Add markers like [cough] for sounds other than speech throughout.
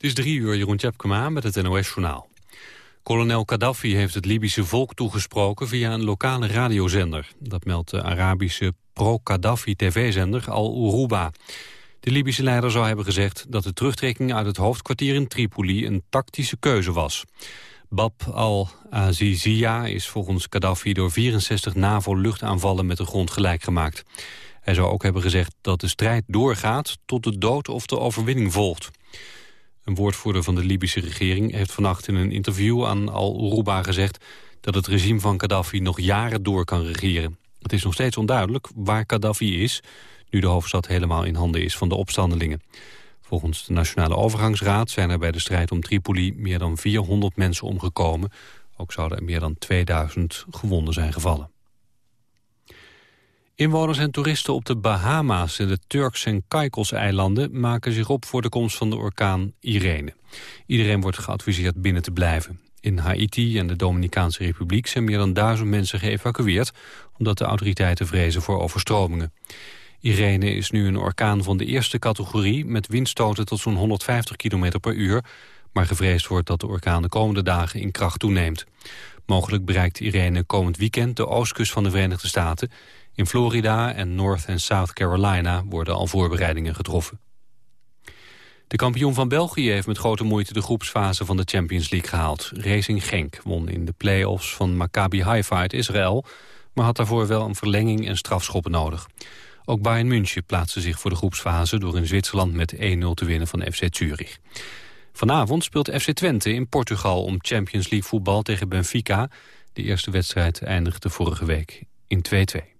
Het is drie uur, Jeroen Tjepkema met het NOS-journaal. Kolonel Gaddafi heeft het Libische volk toegesproken via een lokale radiozender. Dat meldt de Arabische pro-Gaddafi tv-zender Al Uruba. De Libische leider zou hebben gezegd dat de terugtrekking uit het hoofdkwartier in Tripoli een tactische keuze was. Bab al-Azizia is volgens Gaddafi door 64 NAVO-luchtaanvallen met de grond gelijk gemaakt. Hij zou ook hebben gezegd dat de strijd doorgaat tot de dood of de overwinning volgt. Een woordvoerder van de Libische regering heeft vannacht in een interview aan Al-Uruba gezegd dat het regime van Gaddafi nog jaren door kan regeren. Het is nog steeds onduidelijk waar Gaddafi is, nu de hoofdstad helemaal in handen is van de opstandelingen. Volgens de Nationale Overgangsraad zijn er bij de strijd om Tripoli meer dan 400 mensen omgekomen. Ook zouden er meer dan 2000 gewonden zijn gevallen. Inwoners en toeristen op de Bahama's en de Turks- en Caicos-eilanden... maken zich op voor de komst van de orkaan Irene. Iedereen wordt geadviseerd binnen te blijven. In Haiti en de Dominicaanse Republiek zijn meer dan duizend mensen geëvacueerd... omdat de autoriteiten vrezen voor overstromingen. Irene is nu een orkaan van de eerste categorie... met windstoten tot zo'n 150 km per uur... maar gevreesd wordt dat de orkaan de komende dagen in kracht toeneemt. Mogelijk bereikt Irene komend weekend de oostkust van de Verenigde Staten... In Florida en North en South Carolina worden al voorbereidingen getroffen. De kampioen van België heeft met grote moeite de groepsfase van de Champions League gehaald. Racing Genk won in de play-offs van Maccabi Haifa uit Israël... maar had daarvoor wel een verlenging en strafschoppen nodig. Ook Bayern München plaatste zich voor de groepsfase... door in Zwitserland met 1-0 te winnen van FC Zurich. Vanavond speelt FC Twente in Portugal om Champions League voetbal tegen Benfica. De eerste wedstrijd eindigde vorige week in 2-2.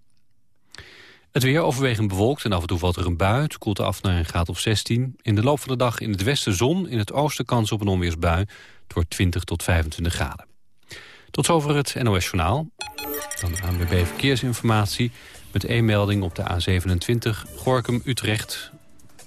Het weer overwegend bewolkt en af en toe valt er een bui. Het koelt af naar een graad of 16. In de loop van de dag in het westen zon, in het oosten kans op een onweersbui. Het wordt 20 tot 25 graden. Tot zover het NOS Journaal. Dan ANWB Verkeersinformatie met één melding op de A27 Gorkum-Utrecht.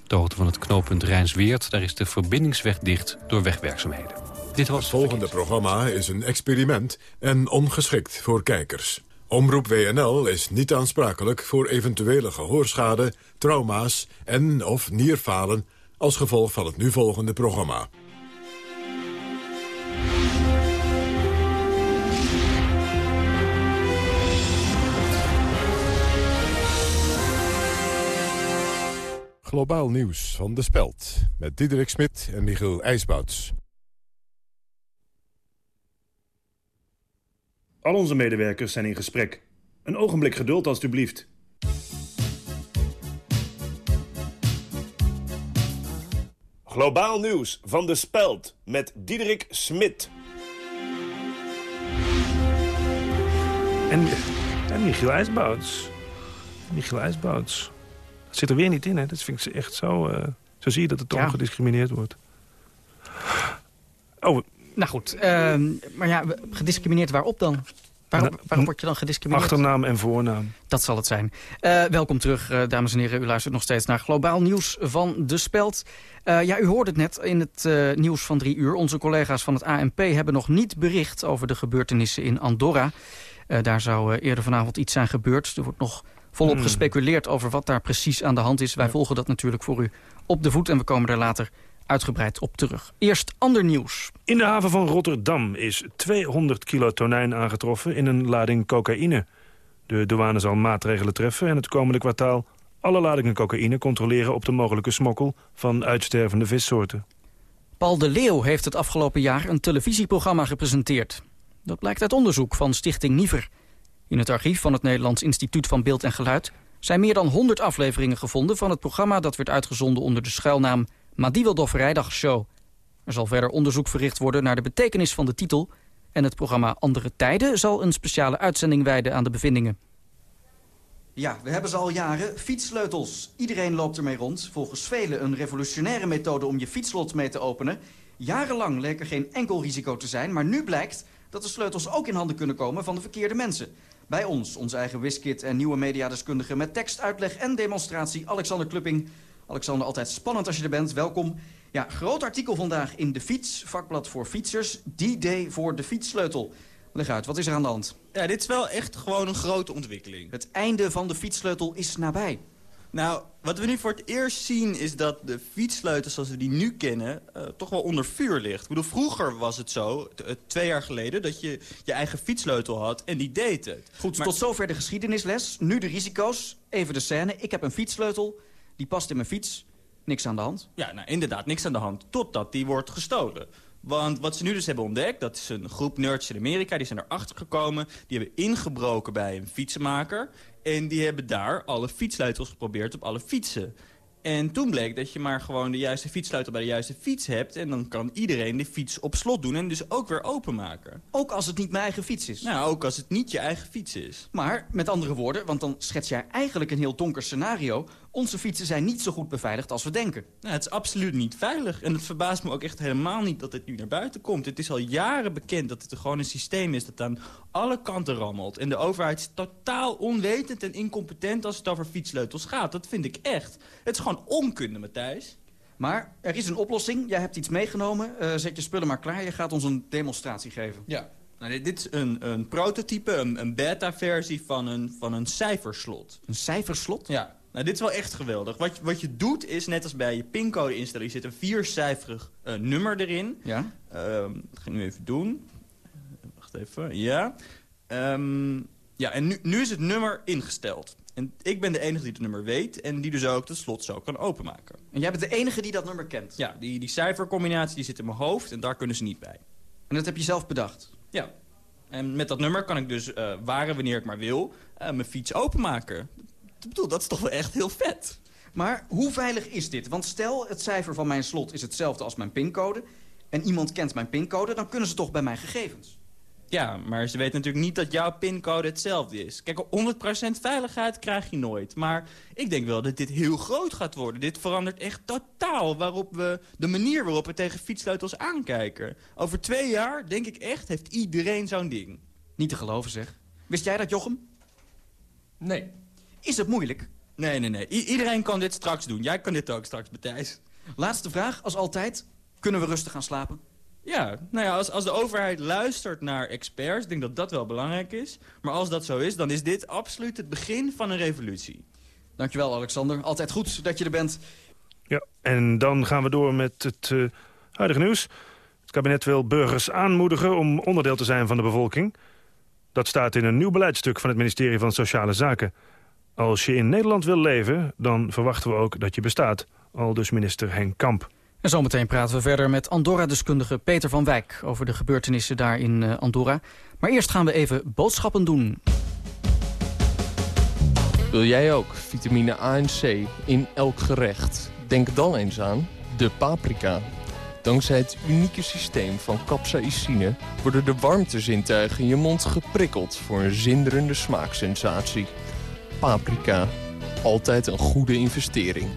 De hoogte van het knooppunt Rijnsweert. Daar is de verbindingsweg dicht door wegwerkzaamheden. Dit was het volgende programma is een experiment en ongeschikt voor kijkers. Omroep WNL is niet aansprakelijk voor eventuele gehoorschade, trauma's en of nierfalen als gevolg van het nu volgende programma. Globaal nieuws van De Speld met Diederik Smit en Michiel IJsbouts. Al onze medewerkers zijn in gesprek. Een ogenblik geduld, alstublieft. Globaal nieuws van de Speld met Diederik Smit. En, en Michiel IJsbouts. Michiel IJsbouts. Dat zit er weer niet in, hè? Dat vind ik echt zo... Uh, zo zie je dat het toch gediscrimineerd wordt. Oh, nou goed, uh, maar ja, gediscrimineerd waarop dan? Waarom, waarom word je dan gediscrimineerd? Achternaam en voornaam. Dat zal het zijn. Uh, welkom terug, uh, dames en heren. U luistert nog steeds naar Globaal Nieuws van De Speld. Uh, ja, u hoort het net in het nieuws van drie uur. Onze collega's van het ANP hebben nog niet bericht over de gebeurtenissen in Andorra. daar zou eerder vanavond iets zijn gebeurd. Er wordt nog volop hmm. gespeculeerd over wat daar precies aan de hand is. Wij volgen dat natuurlijk voor u op de voet en we komen er later uitgebreid op terug. Eerst ander nieuws. In de haven van Rotterdam is 200 kilo tonijn aangetroffen in een lading cocaïne. De douane zal maatregelen treffen en het komende kwartaal alle ladingen cocaïne controleren op de mogelijke smokkel van uitstervende vissoorten. Paul de Leeuw heeft het afgelopen jaar een televisieprogramma gepresenteerd. Dat blijkt uit onderzoek van Stichting Niever. In het archief van het Nederlands Instituut van Beeld en Geluid... zijn meer dan 100 afleveringen gevonden van het programma... dat werd uitgezonden onder de schuilnaam Madiweldorf Rijdagshow. Er zal verder onderzoek verricht worden naar de betekenis van de titel... en het programma Andere Tijden zal een speciale uitzending wijden aan de bevindingen. Ja, we hebben ze al jaren. Fietssleutels. Iedereen loopt ermee rond. Volgens velen een revolutionaire methode om je fietslot mee te openen. Jarenlang leek er geen enkel risico te zijn, maar nu blijkt dat de sleutels ook in handen kunnen komen van de verkeerde mensen. Bij ons, onze eigen Wiskit en nieuwe mediadeskundige met tekst, uitleg en demonstratie, Alexander Klupping. Alexander, altijd spannend als je er bent. Welkom. Ja, groot artikel vandaag in De Fiets, vakblad voor fietsers. Die day voor de fietssleutel. Leg uit, wat is er aan de hand? Ja, dit is wel echt gewoon een grote ontwikkeling. Het einde van de fietssleutel is nabij. Nou, wat we nu voor het eerst zien is dat de fietssleutel zoals we die nu kennen... Uh, toch wel onder vuur ligt. Ik bedoel, vroeger was het zo, uh, twee jaar geleden... dat je je eigen fietssleutel had en die deed het. Goed, maar... tot zover de geschiedenisles. Nu de risico's. Even de scène. Ik heb een fietssleutel. Die past in mijn fiets. Niks aan de hand. Ja, nou, inderdaad, niks aan de hand. Totdat die wordt gestolen. Want wat ze nu dus hebben ontdekt, dat is een groep nerds in Amerika... die zijn erachter gekomen, die hebben ingebroken bij een fietsenmaker... en die hebben daar alle fietssleutels geprobeerd op alle fietsen. En toen bleek dat je maar gewoon de juiste fietssleutel bij de juiste fiets hebt... en dan kan iedereen de fiets op slot doen en dus ook weer openmaken. Ook als het niet mijn eigen fiets is? Nou, ook als het niet je eigen fiets is. Maar, met andere woorden, want dan schets jij eigenlijk een heel donker scenario... onze fietsen zijn niet zo goed beveiligd als we denken. Nou, het is absoluut niet veilig. En het verbaast me ook echt helemaal niet dat het nu naar buiten komt. Het is al jaren bekend dat er gewoon een systeem is dat aan alle kanten rammelt. En de overheid is totaal onwetend en incompetent als het over fietssleutels gaat. Dat vind ik echt. Het is gewoon onkunde, Matthijs. Maar er is een oplossing. Jij hebt iets meegenomen. Uh, zet je spullen maar klaar. Je gaat ons een demonstratie geven. Ja. Nou, dit, is een, een prototype, een, een beta-versie van een, van een cijferslot. Een cijferslot? Ja. Nou, dit is wel echt geweldig. Wat, wat je doet is, net als bij je pincode instelling... zit een viercijferig uh, nummer erin. Ja. Uh, dat ga ik nu even doen. Wacht even. Ja. Um, ja, en nu, nu is het nummer ingesteld. En ik ben de enige die het nummer weet en die dus ook het slot zo kan openmaken. En jij bent de enige die dat nummer kent? Ja, die, die cijfercombinatie die zit in mijn hoofd en daar kunnen ze niet bij. En dat heb je zelf bedacht? Ja. En met dat nummer kan ik dus, uh, waar wanneer ik maar wil, uh, mijn fiets openmaken. Ik bedoel, dat is toch wel echt heel vet. Maar hoe veilig is dit? Want stel, het cijfer van mijn slot is hetzelfde als mijn pincode... en iemand kent mijn pincode, dan kunnen ze toch bij mijn gegevens? Ja, maar ze weten natuurlijk niet dat jouw pincode hetzelfde is. Kijk, 100% veiligheid krijg je nooit. Maar ik denk wel dat dit heel groot gaat worden. Dit verandert echt totaal waarop we, de manier waarop we tegen fietssleutels aankijken. Over twee jaar, denk ik echt, heeft iedereen zo'n ding. Niet te geloven, zeg. Wist jij dat, Jochem? Nee. Is het moeilijk? Nee, nee, nee. iedereen kan dit straks doen. Jij kan dit ook straks, Matthijs. Laatste vraag, als altijd. Kunnen we rustig gaan slapen? Ja, nou ja, als, als de overheid luistert naar experts, ik denk dat dat wel belangrijk is. Maar als dat zo is, dan is dit absoluut het begin van een revolutie. Dankjewel, Alexander. Altijd goed dat je er bent. Ja, en dan gaan we door met het uh, huidige nieuws. Het kabinet wil burgers aanmoedigen om onderdeel te zijn van de bevolking. Dat staat in een nieuw beleidstuk van het ministerie van Sociale Zaken. Als je in Nederland wil leven, dan verwachten we ook dat je bestaat. Al dus minister Henk Kamp. En zometeen praten we verder met Andorra-deskundige Peter van Wijk... over de gebeurtenissen daar in uh, Andorra. Maar eerst gaan we even boodschappen doen. Wil jij ook vitamine A en C in elk gerecht? Denk dan eens aan de paprika. Dankzij het unieke systeem van capsaicine... worden de warmtezintuigen in je mond geprikkeld... voor een zinderende smaaksensatie. Paprika. Altijd een goede investering.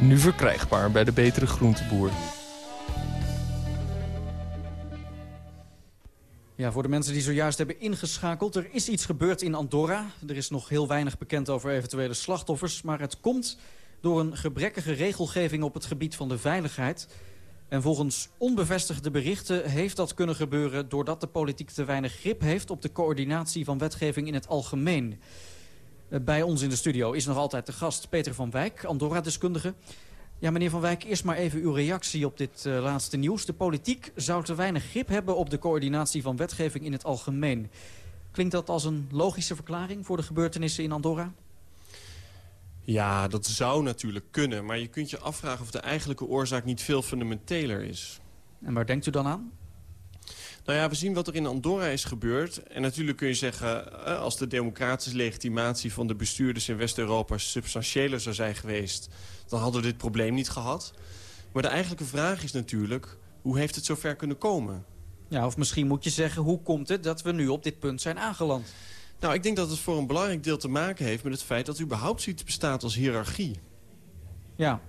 Nu verkrijgbaar bij de Betere Groenteboer. Ja, voor de mensen die zojuist hebben ingeschakeld... er is iets gebeurd in Andorra. Er is nog heel weinig bekend over eventuele slachtoffers... maar het komt door een gebrekkige regelgeving op het gebied van de veiligheid... En volgens onbevestigde berichten heeft dat kunnen gebeuren... doordat de politiek te weinig grip heeft op de coördinatie van wetgeving in het algemeen. Eh, bij ons in de studio is nog altijd de gast Peter van Wijk, Andorra-deskundige. Ja, meneer Van Wijk, eerst maar even uw reactie op dit uh, laatste nieuws. De politiek zou te weinig grip hebben op de coördinatie van wetgeving in het algemeen. Klinkt dat als een logische verklaring voor de gebeurtenissen in Andorra? Ja, dat zou natuurlijk kunnen. Maar je kunt je afvragen of de eigenlijke oorzaak niet veel fundamenteler is. En waar denkt u dan aan? Nou ja, we zien wat er in Andorra is gebeurd. En natuurlijk kun je zeggen, eh, als de democratische legitimatie van de bestuurders in West-Europa substantiëler zou zijn geweest, dan hadden we dit probleem niet gehad. Maar de eigenlijke vraag is natuurlijk, hoe heeft het zover kunnen komen? Ja, of misschien moet je zeggen, hoe komt het dat we nu op dit punt zijn aangeland? Nou, ik denk dat het voor een belangrijk deel te maken heeft met het feit dat überhaupt zoiets bestaat als hiërarchie. Ja.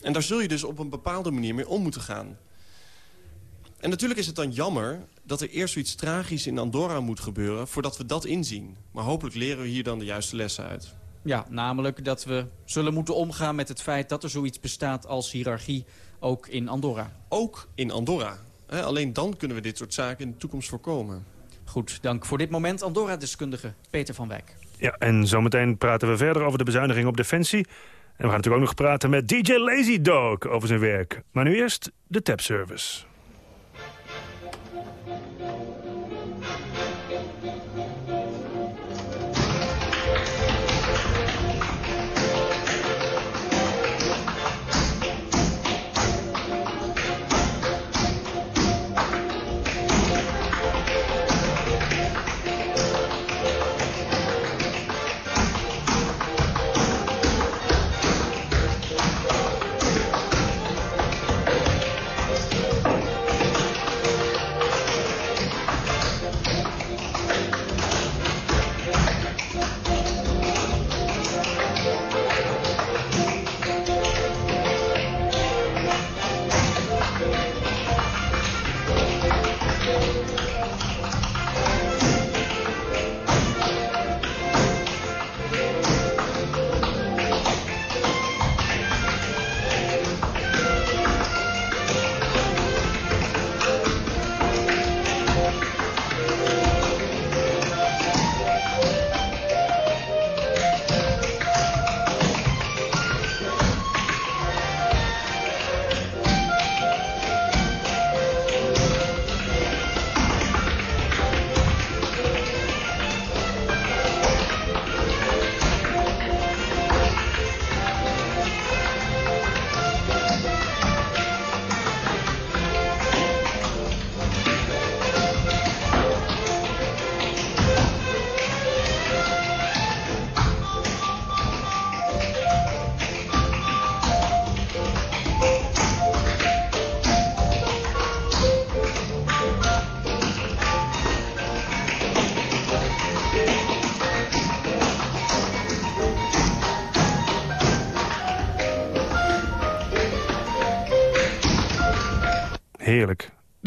En daar zul je dus op een bepaalde manier mee om moeten gaan. En natuurlijk is het dan jammer dat er eerst zoiets tragisch in Andorra moet gebeuren... voordat we dat inzien. Maar hopelijk leren we hier dan de juiste lessen uit. Ja, namelijk dat we zullen moeten omgaan met het feit dat er zoiets bestaat als hiërarchie ook in Andorra. Ook in Andorra. alleen dan kunnen we dit soort zaken in de toekomst voorkomen. Goed, dank voor dit moment Andorra-deskundige Peter van Wijk. Ja, en zometeen praten we verder over de bezuiniging op Defensie. En we gaan natuurlijk ook nog praten met DJ Lazy Dog over zijn werk. Maar nu eerst de tapservice.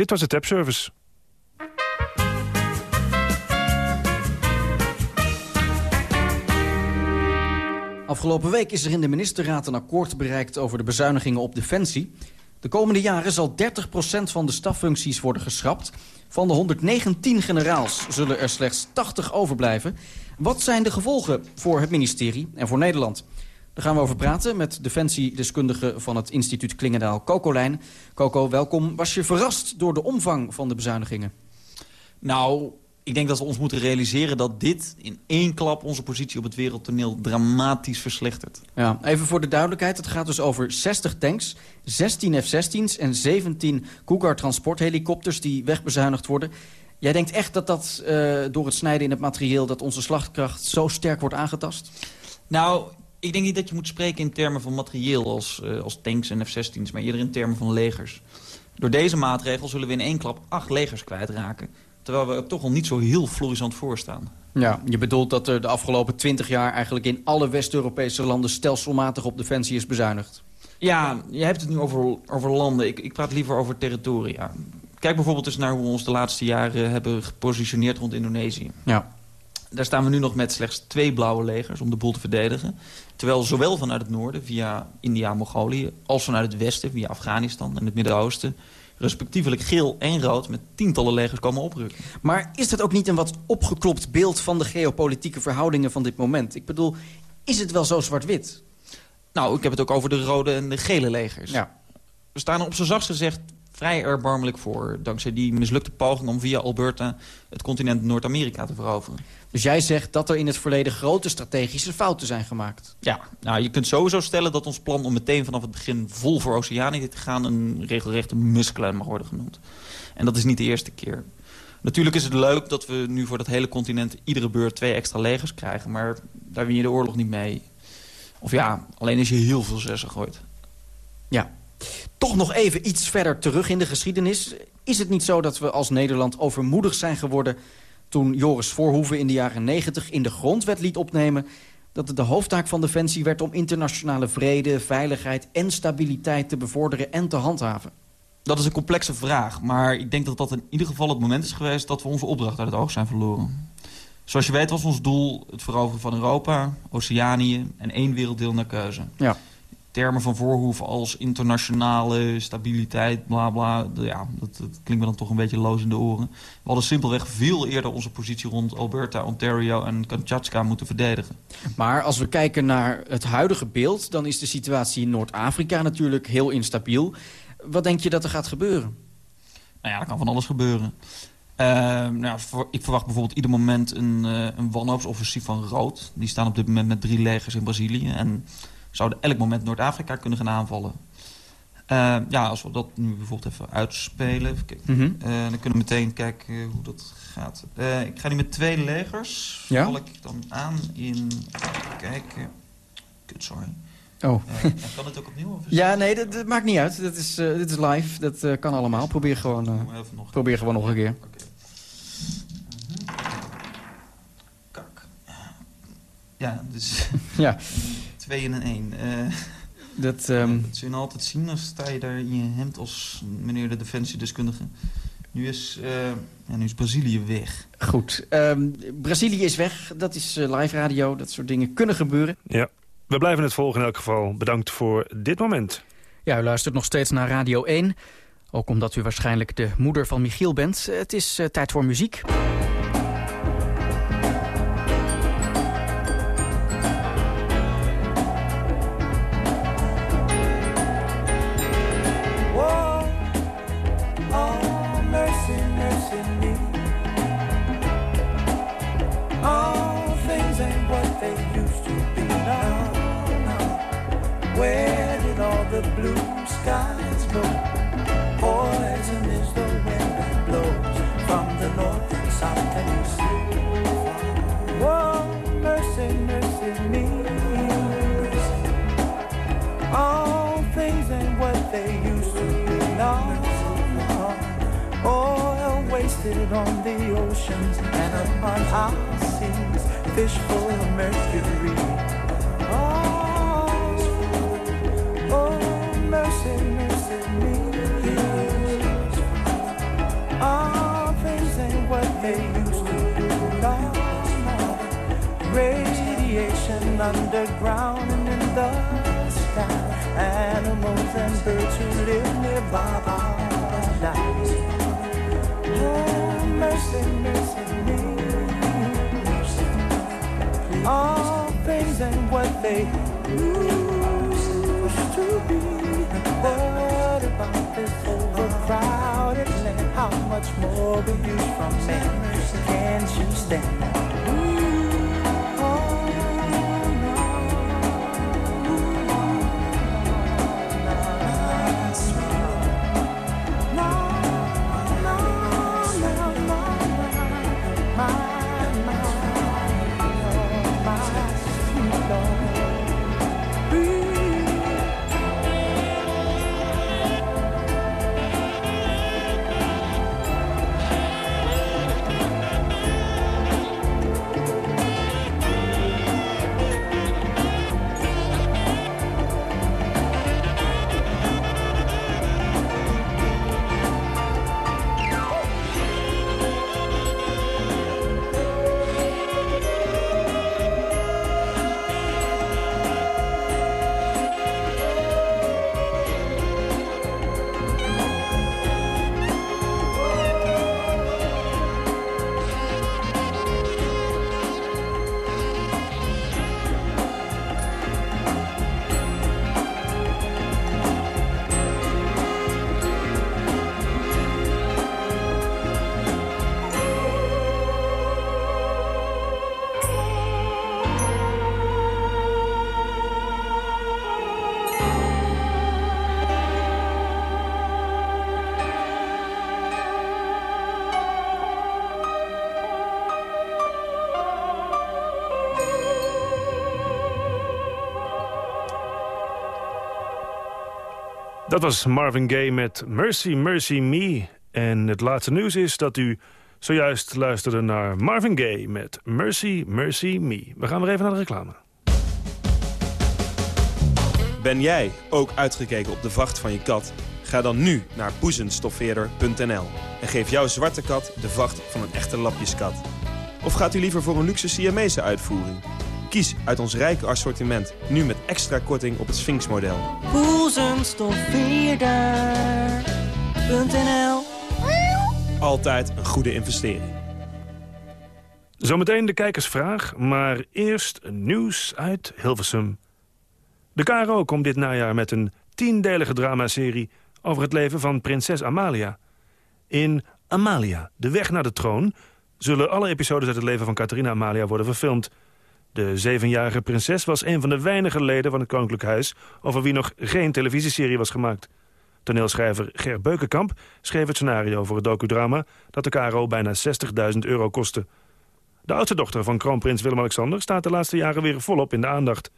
Dit was de tapservice. Afgelopen week is er in de ministerraad een akkoord bereikt over de bezuinigingen op defensie. De komende jaren zal 30% van de staffuncties worden geschrapt. Van de 119 generaals zullen er slechts 80 overblijven. Wat zijn de gevolgen voor het ministerie en voor Nederland? Daar gaan we over praten met defensiedeskundige van het instituut Klingendaal, Coco Lijn. Coco, welkom. Was je verrast door de omvang van de bezuinigingen? Nou, ik denk dat we ons moeten realiseren dat dit in één klap onze positie op het wereldtoneel dramatisch verslechtert. Ja, even voor de duidelijkheid, het gaat dus over 60 tanks, 16 F-16's en 17 Cougar transporthelikopters die wegbezuinigd worden. Jij denkt echt dat dat uh, door het snijden in het materieel dat onze slagkracht zo sterk wordt aangetast? Nou, ik denk niet dat je moet spreken in termen van materieel als, uh, als tanks en F-16's, maar eerder in termen van legers. Door deze maatregel zullen we in één klap acht legers kwijtraken. Terwijl we er toch al niet zo heel florissant voor staan. Ja, je bedoelt dat er de afgelopen twintig jaar eigenlijk in alle West-Europese landen stelselmatig op defensie is bezuinigd. Ja, je hebt het nu over, over landen. Ik, ik praat liever over territoria. Kijk bijvoorbeeld eens naar hoe we ons de laatste jaren hebben gepositioneerd rond Indonesië. Ja. Daar staan we nu nog met slechts twee blauwe legers om de boel te verdedigen. Terwijl zowel vanuit het noorden, via India en Mongolië... als vanuit het westen, via Afghanistan en het Midden-Oosten... respectievelijk geel en rood met tientallen legers komen oprukken. Maar is dat ook niet een wat opgeklopt beeld van de geopolitieke verhoudingen van dit moment? Ik bedoel, is het wel zo zwart-wit? Nou, ik heb het ook over de rode en de gele legers. Ja. We staan er op zijn zachtst gezegd vrij erbarmelijk voor... dankzij die mislukte poging om via Alberta het continent Noord-Amerika te veroveren. Dus jij zegt dat er in het verleden grote strategische fouten zijn gemaakt? Ja, nou, je kunt sowieso stellen dat ons plan om meteen vanaf het begin vol voor Oceanië te gaan... een regelrechte muskelen mag worden genoemd. En dat is niet de eerste keer. Natuurlijk is het leuk dat we nu voor dat hele continent iedere beurt twee extra legers krijgen... maar daar win je de oorlog niet mee. Of ja, alleen als je heel veel zessen gooit. Ja, toch nog even iets verder terug in de geschiedenis. Is het niet zo dat we als Nederland overmoedig zijn geworden... toen Joris Voorhoeven in de jaren 90 in de grondwet liet opnemen... dat het de hoofdtaak van Defensie werd om internationale vrede, veiligheid en stabiliteit te bevorderen en te handhaven? Dat is een complexe vraag, maar ik denk dat dat in ieder geval het moment is geweest... dat we onze opdracht uit het oog zijn verloren. Zoals je weet was ons doel het veroveren van Europa, Oceanië en één werelddeel naar keuze. Ja. Termen van Voorhoef als internationale stabiliteit, bla bla. Ja, dat, dat, klinkt me dan toch een beetje loos in de oren. We hadden simpelweg veel eerder onze positie rond Alberta, Ontario en Kamchatka moeten verdedigen. Maar als we kijken naar het huidige beeld... dan is de situatie in Noord-Afrika natuurlijk heel instabiel. Wat denk je dat er gaat gebeuren? Nou ja, er kan van alles gebeuren. Uh, nou, ik verwacht bijvoorbeeld ieder moment een, uh, een wanhoopsoffensief van Rood. Die staan op dit moment met drie legers in Brazilië. En zouden elk moment Noord-Afrika kunnen gaan aanvallen. Uh, ja, als we dat nu bijvoorbeeld even uitspelen... Mm -hmm. dan kunnen we meteen kijken hoe dat gaat. ik ga nu met twee legers. Ja? Val ik dan aan in... Kijken... Kut, sorry. Oh. kan het ook opnieuw? Of ja, nee, dat, dat, maakt niet uit. Dat is, dit is live. Dat kan allemaal. Probeer gewoon, nog probeer gewoon nog een keer. Okay. -hmm. Kak. Ja, dus... [laughs] ja. Twee in een één. dat, um... dat zul je altijd zien. Dan sta je daar in je hemd als meneer de defensiedeskundige. Nu is, ja, nu is Brazilië weg. Goed. Um, Brazilië is weg. Dat is live radio. Dat soort dingen kunnen gebeuren. Ja. We blijven het volgen in elk geval. Bedankt voor dit moment. Ja, u luistert nog steeds naar Radio 1. Ook omdat u waarschijnlijk de moeder van Michiel bent. Het is uh, tijd voor muziek. Wasted on the oceans and upon our seas. Fish full of mercury. Oh, oh mercy, mercy me. All things ain't what they used to no. Radiation underground and in the sky. Animals and birds who live nearby are dying. Overcrowded land? How much more you from me? Can't you stand? Dat was Marvin Gaye met Mercy, Mercy Me. En het laatste nieuws is dat u zojuist luisterde naar Marvin Gaye met Mercy, Mercy Me. We gaan weer even naar de reclame. Ben jij ook uitgekeken op de vacht van je kat? Ga dan nu naar poezenstoffeerder.nl en geef jouw zwarte kat de vacht van een echte lapjeskat. Of gaat u liever voor een luxe Siamese uitvoering? Kies uit ons rijke assortiment, nu met extra korting op het Sphinx-model. Poesenstofvierder.nl Altijd een goede investering. Zometeen de kijkersvraag, maar eerst nieuws uit Hilversum. De KRO komt dit najaar met een tiendelige dramaserie... over het leven van prinses Amalia. In Amalia, de weg naar de troon... zullen alle episodes uit het leven van Catharina Amalia worden verfilmd. De zevenjarige prinses was een van de weinige leden van het Koninklijk Huis... over wie nog geen televisieserie was gemaakt. Toneelschrijver Ger Beukenkamp schreef het scenario voor het docudrama... dat de KRO bijna 60.000 euro kostte... De oudste dochter van kroonprins Willem-Alexander staat de laatste jaren weer volop in de aandacht.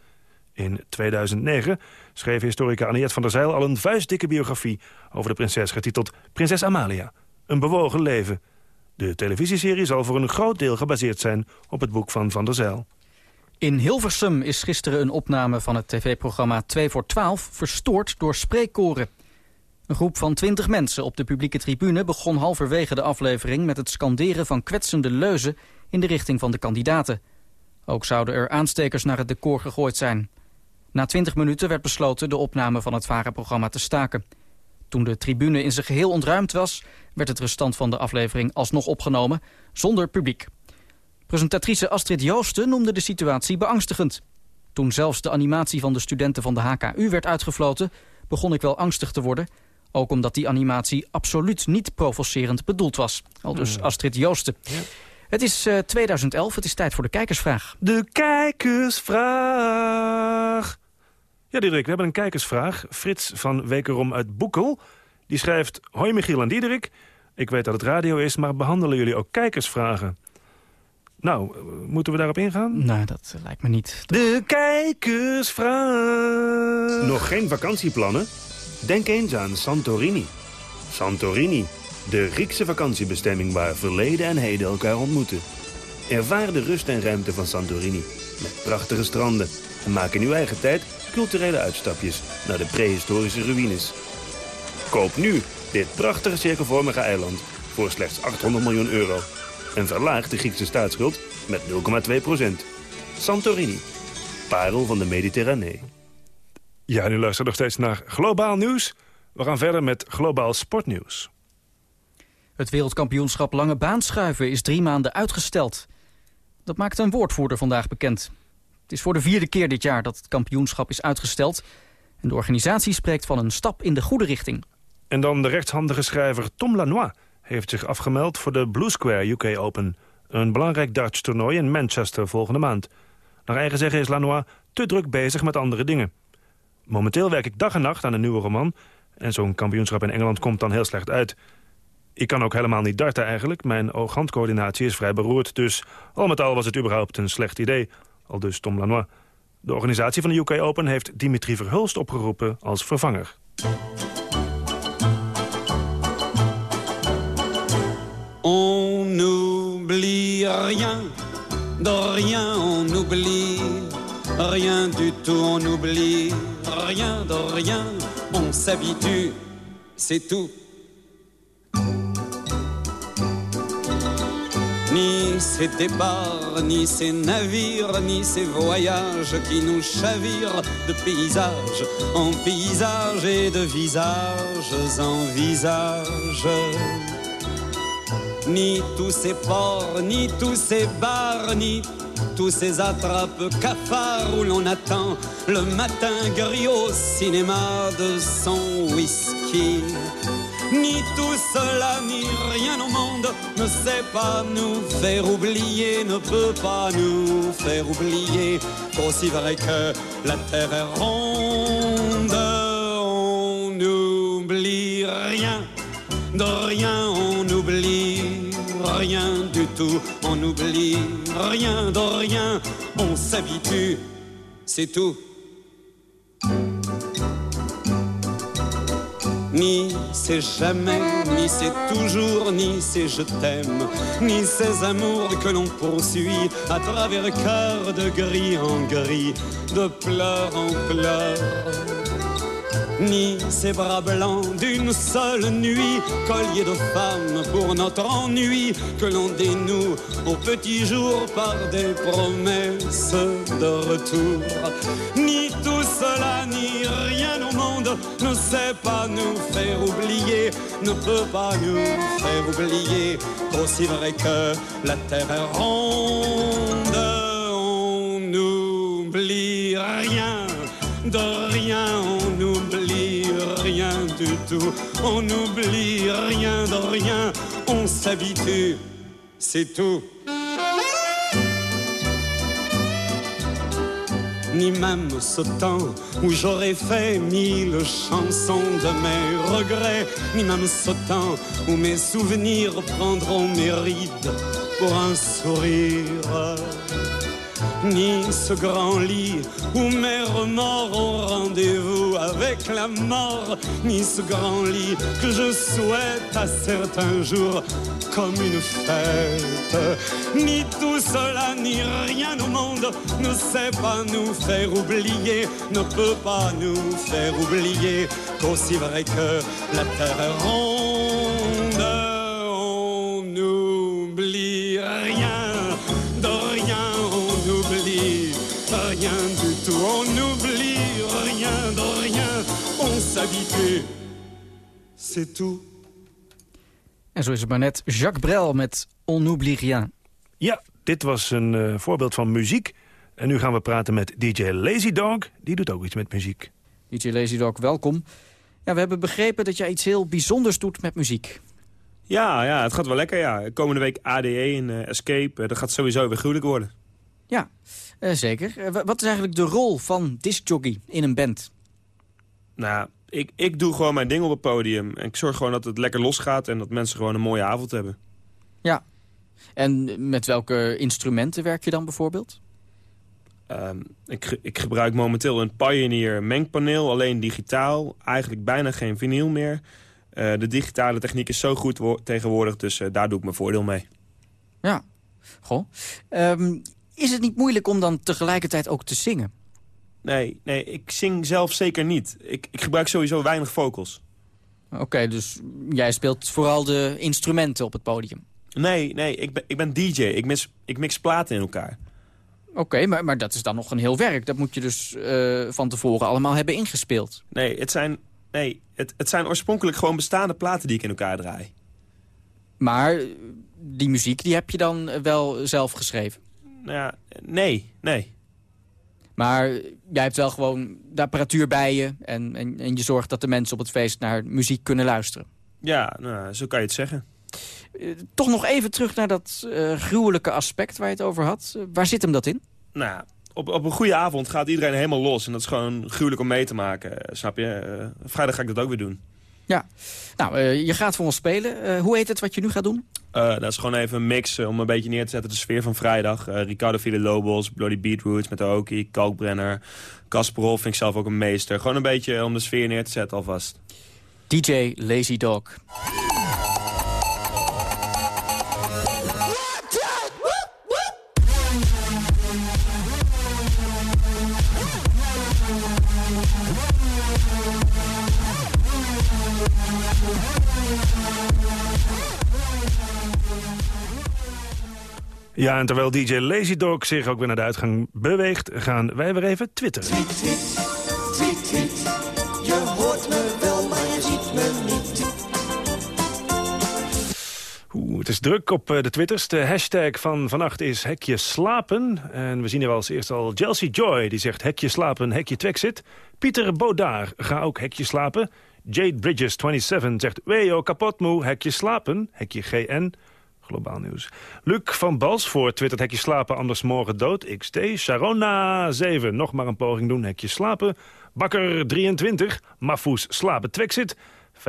In 2009 schreef historica Aniet van der Zijl al een vuistdikke biografie over de prinses getiteld Prinses Amalia. Een bewogen leven. De televisieserie zal voor een groot deel gebaseerd zijn op het boek van Van der Zijl. In Hilversum is gisteren een opname van het tv-programma 2 voor 12 verstoord door spreekkoren. Een groep van 20 mensen op de publieke tribune begon halverwege de aflevering met het scanderen van kwetsende leuzen in de richting van de kandidaten. Ook zouden er aanstekers naar het decor gegooid zijn. Na 20 minuten werd besloten de opname van het VARA-programma te staken. Toen de tribune in zijn geheel ontruimd was... werd het restant van de aflevering alsnog opgenomen, zonder publiek. Presentatrice Astrid Joosten noemde de situatie beangstigend. Toen zelfs de animatie van de studenten van de HKU werd uitgefloten... begon ik wel angstig te worden... ook omdat die animatie absoluut niet provocerend bedoeld was. Al dus Astrid Joosten. Het is uh, 2011, het is tijd voor de kijkersvraag. De kijkersvraag. Ja, Diederik, we hebben een kijkersvraag. Frits van Wekerom uit Boekel. Die schrijft... Hoi Michiel en Diederik. Ik weet dat het radio is, maar behandelen jullie ook kijkersvragen? Nou, moeten we daarop ingaan? Nee, dat lijkt me niet. De kijkersvraag. Nog geen vakantieplannen? Denk eens aan Santorini. Santorini, de Griekse vakantiebestemming waar verleden en heden elkaar ontmoeten. Ervaar de rust en ruimte van Santorini. Met prachtige stranden. En maak in uw eigen tijd culturele uitstapjes naar de prehistorische ruïnes. Koop nu dit prachtige cirkelvormige eiland voor slechts 800 miljoen euro. En verlaag de Griekse staatsschuld met 0,2 procent. Santorini, parel van de Mediterranee. Ja, nu luistert nog steeds naar Globaal Nieuws. We gaan verder met Globaal Sportnieuws. Het wereldkampioenschap lange baanschuiven is drie maanden uitgesteld. Dat maakt een woordvoerder vandaag bekend. Het is voor de vierde keer dit jaar dat het kampioenschap is uitgesteld. En de organisatie spreekt van een stap in de goede richting. En dan de rechtshandige schrijver Tom Lanois heeft zich afgemeld voor de Blue Square UK Open. Een belangrijk Dutch toernooi in Manchester volgende maand. Naar eigen zeggen is Lanois te druk bezig met andere dingen. Momenteel werk ik dag en nacht aan een nieuwe roman... en zo'n kampioenschap in Engeland komt dan heel slecht uit. Ik kan ook helemaal niet darten eigenlijk. Mijn ooghandcoördinatie is vrij beroerd, dus al met al was het überhaupt een slecht idee. Al dus Tom Lanois. De organisatie van de UK Open heeft Dimitri Verhulst opgeroepen als vervanger. On n'oublie rien, de rien on oublie, rien du tout on oublie, rien de rien, on s'habitue, c'est tout. Ni ces départs, ni ces navires, ni ces voyages qui nous chavirent de paysage en paysage et de visages en visage. Ni tous ces ports, ni tous ces bars, ni tous ces attrapes cafards où l'on attend le matin gris au cinéma de son whisky. Ni tout cela, ni rien au monde ne sait pas nous faire oublier, ne peut pas nous faire oublier qu'aussi vrai que la terre est ronde, on n'oublie rien, de rien on oublie rien du tout, on oublie rien de rien, on s'habitue, c'est tout. Ni c'est jamais, ni c'est toujours, ni c'est je t'aime, ni ces amours que l'on poursuit à travers cœur de gris en gris, de pleurs en pleurs. Ni ces bras blancs d'une seule nuit, collier de femmes pour notre ennui, que l'on dénoue au petit jour par des promesses de retour. Ni tout cela, ni rien au monde ne sait pas nous faire oublier, ne peut pas nous faire oublier, aussi vrai que la terre est ronde, on n'oublie rien, de rien on on n'oublie rien de rien, on s'habitue, c'est tout. ni même ce temps où j'aurais fait mille chansons de mes regrets, ni même ce temps où mes souvenirs prendront mes rides pour un sourire, ni ce grand lit où mes remords ont rendez-vous avec la mort, ni ce grand lit que je souhaite à certains jours comme une fête. Ni tout cela, ni rien au monde ne sait pas nous faire oublier, ne peut pas nous faire oublier qu'aussi vrai que la terre est ronde, c'est tout. En zo is het maar net Jacques Brel met On n'oublie rien. Ja, dit was een uh, voorbeeld van muziek. En nu gaan we praten met DJ Lazy Dog. Die doet ook iets met muziek. DJ Lazy Dog, welkom. Ja, we hebben begrepen dat jij iets heel bijzonders doet met muziek. Ja, ja het gaat wel lekker, ja. Komende week ADE en uh, Escape. Uh, dat gaat sowieso weer gruwelijk worden. Ja, zeker. wat is eigenlijk de rol van discjockey in een band? Nou, ik, ik doe gewoon mijn ding op het podium. En ik zorg gewoon dat het lekker losgaat en dat mensen gewoon een mooie avond hebben. Ja. En met welke instrumenten werk je dan bijvoorbeeld? Um, ik, ik gebruik momenteel een Pioneer mengpaneel, alleen digitaal. Eigenlijk bijna geen vinyl meer. Uh, de digitale techniek is zo goed tegenwoordig, dus uh, daar doe ik mijn voordeel mee. Ja, goh. Um, is het niet moeilijk om dan tegelijkertijd ook te zingen? Nee, nee, ik zing zelf zeker niet. Ik, ik gebruik sowieso weinig vocals. Oké, dus jij speelt vooral de instrumenten op het podium? Nee, nee, ik ben, ik ben DJ. Ik mix, ik mix platen in elkaar. Oké, maar, maar dat is dan nog een heel werk. Dat moet je dus uh, van tevoren allemaal hebben ingespeeld. Nee, het zijn, nee het, het zijn oorspronkelijk gewoon bestaande platen die ik in elkaar draai. Maar die muziek, die heb je dan wel zelf geschreven? Nou ja, nee, nee. Maar jij hebt wel gewoon de apparatuur bij je... En, en, en je zorgt dat de mensen op het feest naar muziek kunnen luisteren. Ja, nou, zo kan je het zeggen. Uh, toch nog even terug naar dat uh, gruwelijke aspect waar je het over had. Uh, waar zit hem dat in? Nou, op, op een goede avond gaat iedereen helemaal los. En dat is gewoon gruwelijk om mee te maken. snap je? vrijdag ga ik dat ook weer doen. Ja. Nou, je gaat voor ons spelen. hoe heet het wat je nu gaat doen? Uh, dat is gewoon even een mix om een beetje neer te zetten de sfeer van vrijdag. Uh, Ricardo Villalobos, Bloody Beetroots met Aoki, Kalkbrenner, Kasparov vind ik zelf ook een meester. Gewoon een beetje om de sfeer neer te zetten alvast. DJ Lazy Dog. Ja, en terwijl DJ Lazy Dog zich ook weer naar de uitgang beweegt... gaan wij weer even twitteren. Tweet, tweet, tweet. Je hoort me wel, maar je ziet me niet. Oeh, het is druk op de twitters. De hashtag van vannacht is hekje slapen. En we zien er als eerst al Chelsea Joy, die zegt hekje slapen, hekje twexit. Pieter Baudard, ga ook hekje slapen. Jade Bridges 27 zegt weo kapot moe, hekje slapen, hekje GN... Globaal nieuws. Luc van Bals voor twittert hekje slapen, anders morgen dood. XT. Sharona 7, nog maar een poging doen, hekje slapen. Bakker 23, Mafous slapen Twexit. 15-4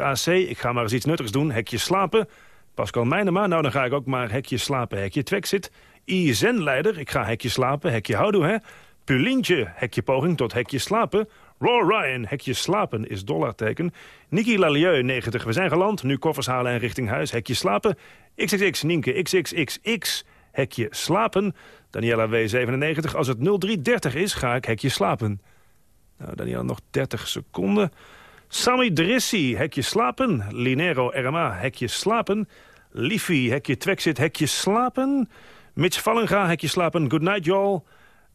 AC, ik ga maar eens iets nuttigs doen, hekje slapen. Pascal Meijnema, nou dan ga ik ook maar hekje slapen, hekje Twexit. IZN-leider, ik ga hekje slapen, hekje houdoe, hè. Pulientje, hekje poging tot hekje slapen. Raw Ryan, hekje slapen is dollarteken. Niki Lalieu, 90, we zijn geland. Nu koffers halen en richting huis, hekje slapen. XXX, Nienke, XXXX, hekje slapen. Daniela W97, als het 0330 is, ga ik hekje slapen. Nou, Daniel, nog 30 seconden. Sami Drissi, hekje slapen. Linero RMA, hekje slapen. Liffy, hekje Twexit, hekje slapen. Mitch Vallenga, hekje slapen. Good night, y'all.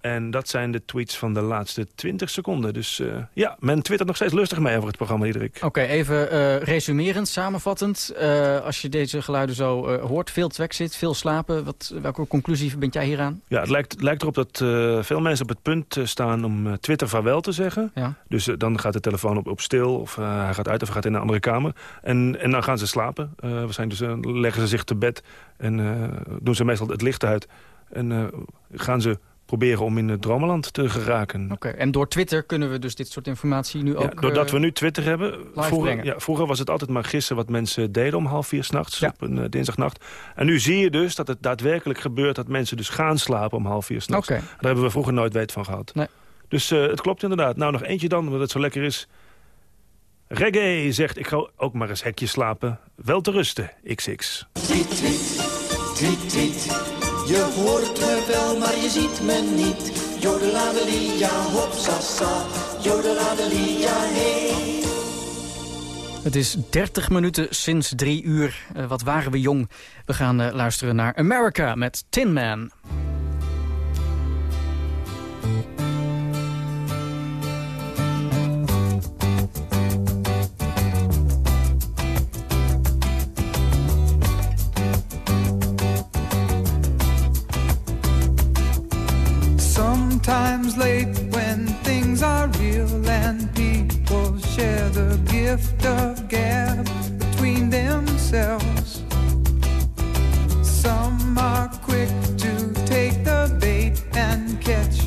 En dat zijn de tweets van de laatste 20 seconden. Dus uh, ja, men twittert nog steeds lustig mee over het programma, Diederik. Oké, even uh, resumerend, samenvattend. Uh, als je deze geluiden zo hoort, veel zit, veel slapen. Wat, welke conclusie vind jij hieraan? Ja, het lijkt, lijkt erop dat veel mensen op het punt staan om Twitter vaarwel te zeggen. Ja. Dus dan gaat de telefoon op, op stil of hij gaat uit of gaat in een andere kamer. En, en dan gaan ze slapen. waarschijnlijk dus, leggen ze zich te bed en doen ze meestal het licht uit. En gaan ze proberen om in het dromenland te geraken. Oké, en door Twitter kunnen we dus dit soort informatie nu ook... Ja, doordat we nu Twitter hebben. Vroeger, ja, vroeger was het altijd maar gissen wat mensen deden om half vier s'nachts ja. op een uh, dinsdagnacht. En nu zie je dus dat het daadwerkelijk gebeurt dat mensen dus gaan slapen om half vier s'nachts. Okay. Daar hebben we vroeger nooit weet van gehad. Nee. Dus uh, het klopt inderdaad. Nou, nog eentje dan, omdat het zo lekker is. Reggae zegt, ik ga ook maar eens hekje slapen. Wel te rusten, XX. Tweet, tweet, tweet, tweet. Je hoort me wel, maar je ziet me niet. Jodeladelia, hop sasa, jodeladelia, hey. Het is 30 minuten sinds 3 uur. Uh, wat waren we jong. We gaan uh, luisteren naar America met Tin Man. And people share the gift of gab between themselves. Some are quick to take the bait and catch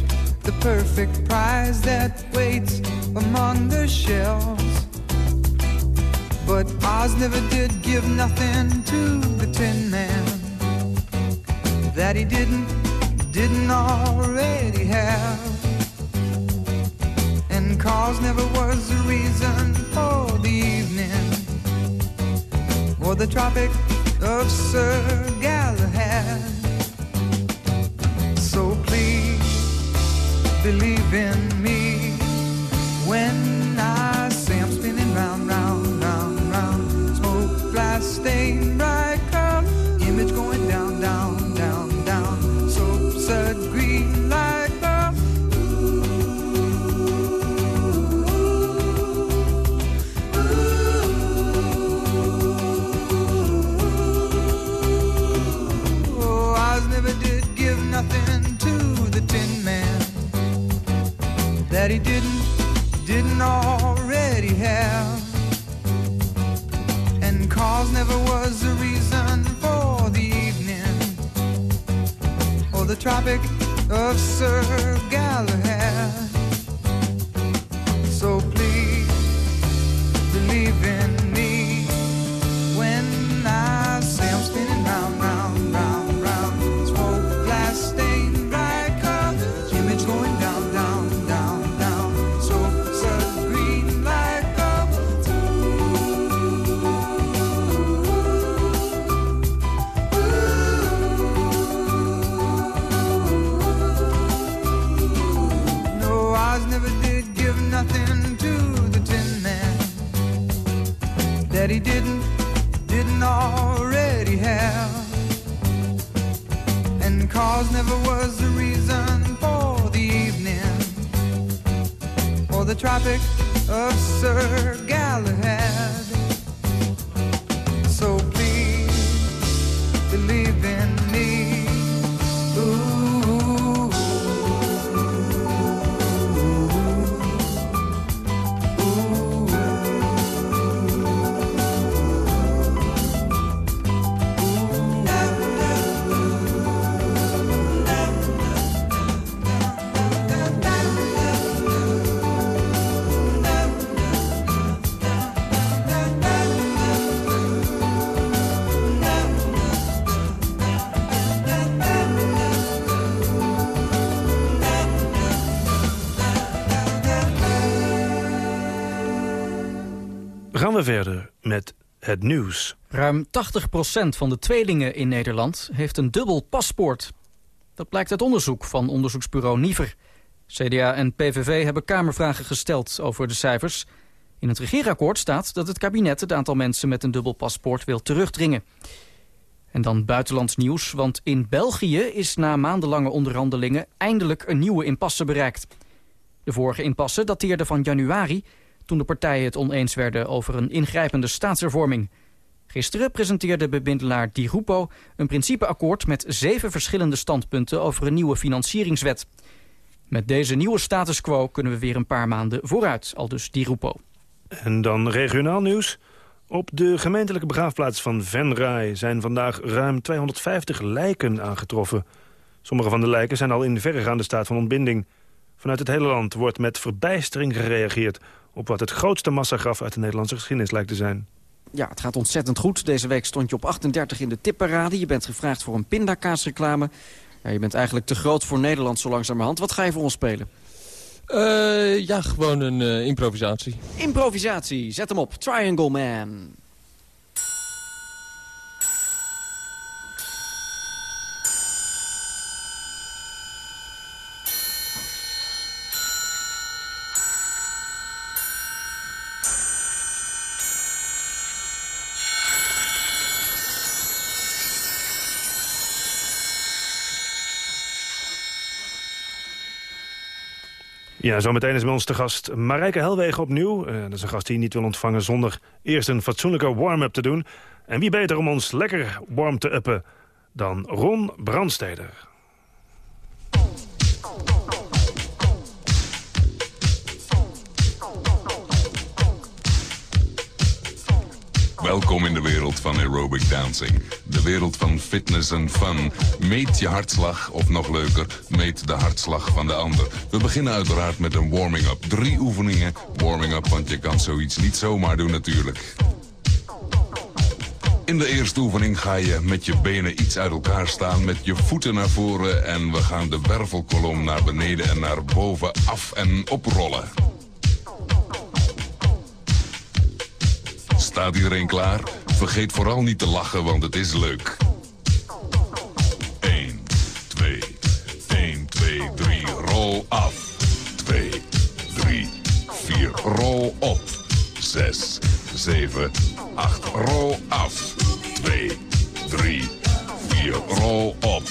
the perfect prize that waits among the shells. But Oz never did give nothing to the Tin Man that he didn't didn't already have. Cause never was a reason for the evening or the Tropic of Sir Galahad. So please believe in verder met het nieuws. Ruim 80% van de tweelingen in Nederland heeft een dubbel paspoort. Dat blijkt uit onderzoek van onderzoeksbureau Niever. CDA en PVV hebben Kamervragen gesteld over de cijfers. In het regeerakkoord staat dat het kabinet het aantal mensen met een dubbel paspoort wil terugdringen. En dan buitenlands nieuws, want in België is na maandenlange onderhandelingen eindelijk een nieuwe impasse bereikt. De vorige impasse dateerde van januari, toen de partijen het oneens werden over een ingrijpende staatshervorming. Gisteren presenteerde bebindelaar Di Rupo een principeakkoord met zeven verschillende standpunten over een nieuwe financieringswet. Met deze nieuwe status quo kunnen we weer een paar maanden vooruit, al dus Di Rupo. En dan regionaal nieuws. Op de gemeentelijke begraafplaats van Venray zijn vandaag ruim 250 lijken aangetroffen. Sommige van de lijken zijn al in verregaande staat van ontbinding. Vanuit het hele land wordt met verbijstering gereageerd... op wat het grootste massagraf uit de Nederlandse geschiedenis lijkt te zijn. Ja, het gaat ontzettend goed. Deze week stond je op 38 in de tipparade. Je bent gevraagd voor een pindakaasreclame. Ja, je bent eigenlijk te groot voor Nederland zo langzamerhand. Wat ga je voor ons spelen? Uh, ja, gewoon een uh, improvisatie. Improvisatie, zet hem op. Triangle Man. Ja, zometeen is bij ons de gast Marijke Helwegen opnieuw. Uh, dat is een gast die je niet wil ontvangen zonder eerst een fatsoenlijke warm-up te doen. En wie beter om ons lekker warm te uppen dan Ron Brandsteder. Welkom in de wereld van aerobic dancing. De wereld van fitness en fun. Meet je hartslag, of nog leuker, meet de hartslag van de ander. We beginnen uiteraard met een warming-up. Drie oefeningen warming-up, want je kan zoiets niet zomaar doen natuurlijk. In de eerste oefening ga je met je benen iets uit elkaar staan... met je voeten naar voren en we gaan de wervelkolom naar beneden en naar boven af en oprollen. Staat iedereen klaar? Vergeet vooral niet te lachen, want het is leuk. 1, 2, 1, 2, 3, rol af. 2, 3, 4, rol op. 6, 7, 8, rol af. 2, 3, 4, rol op.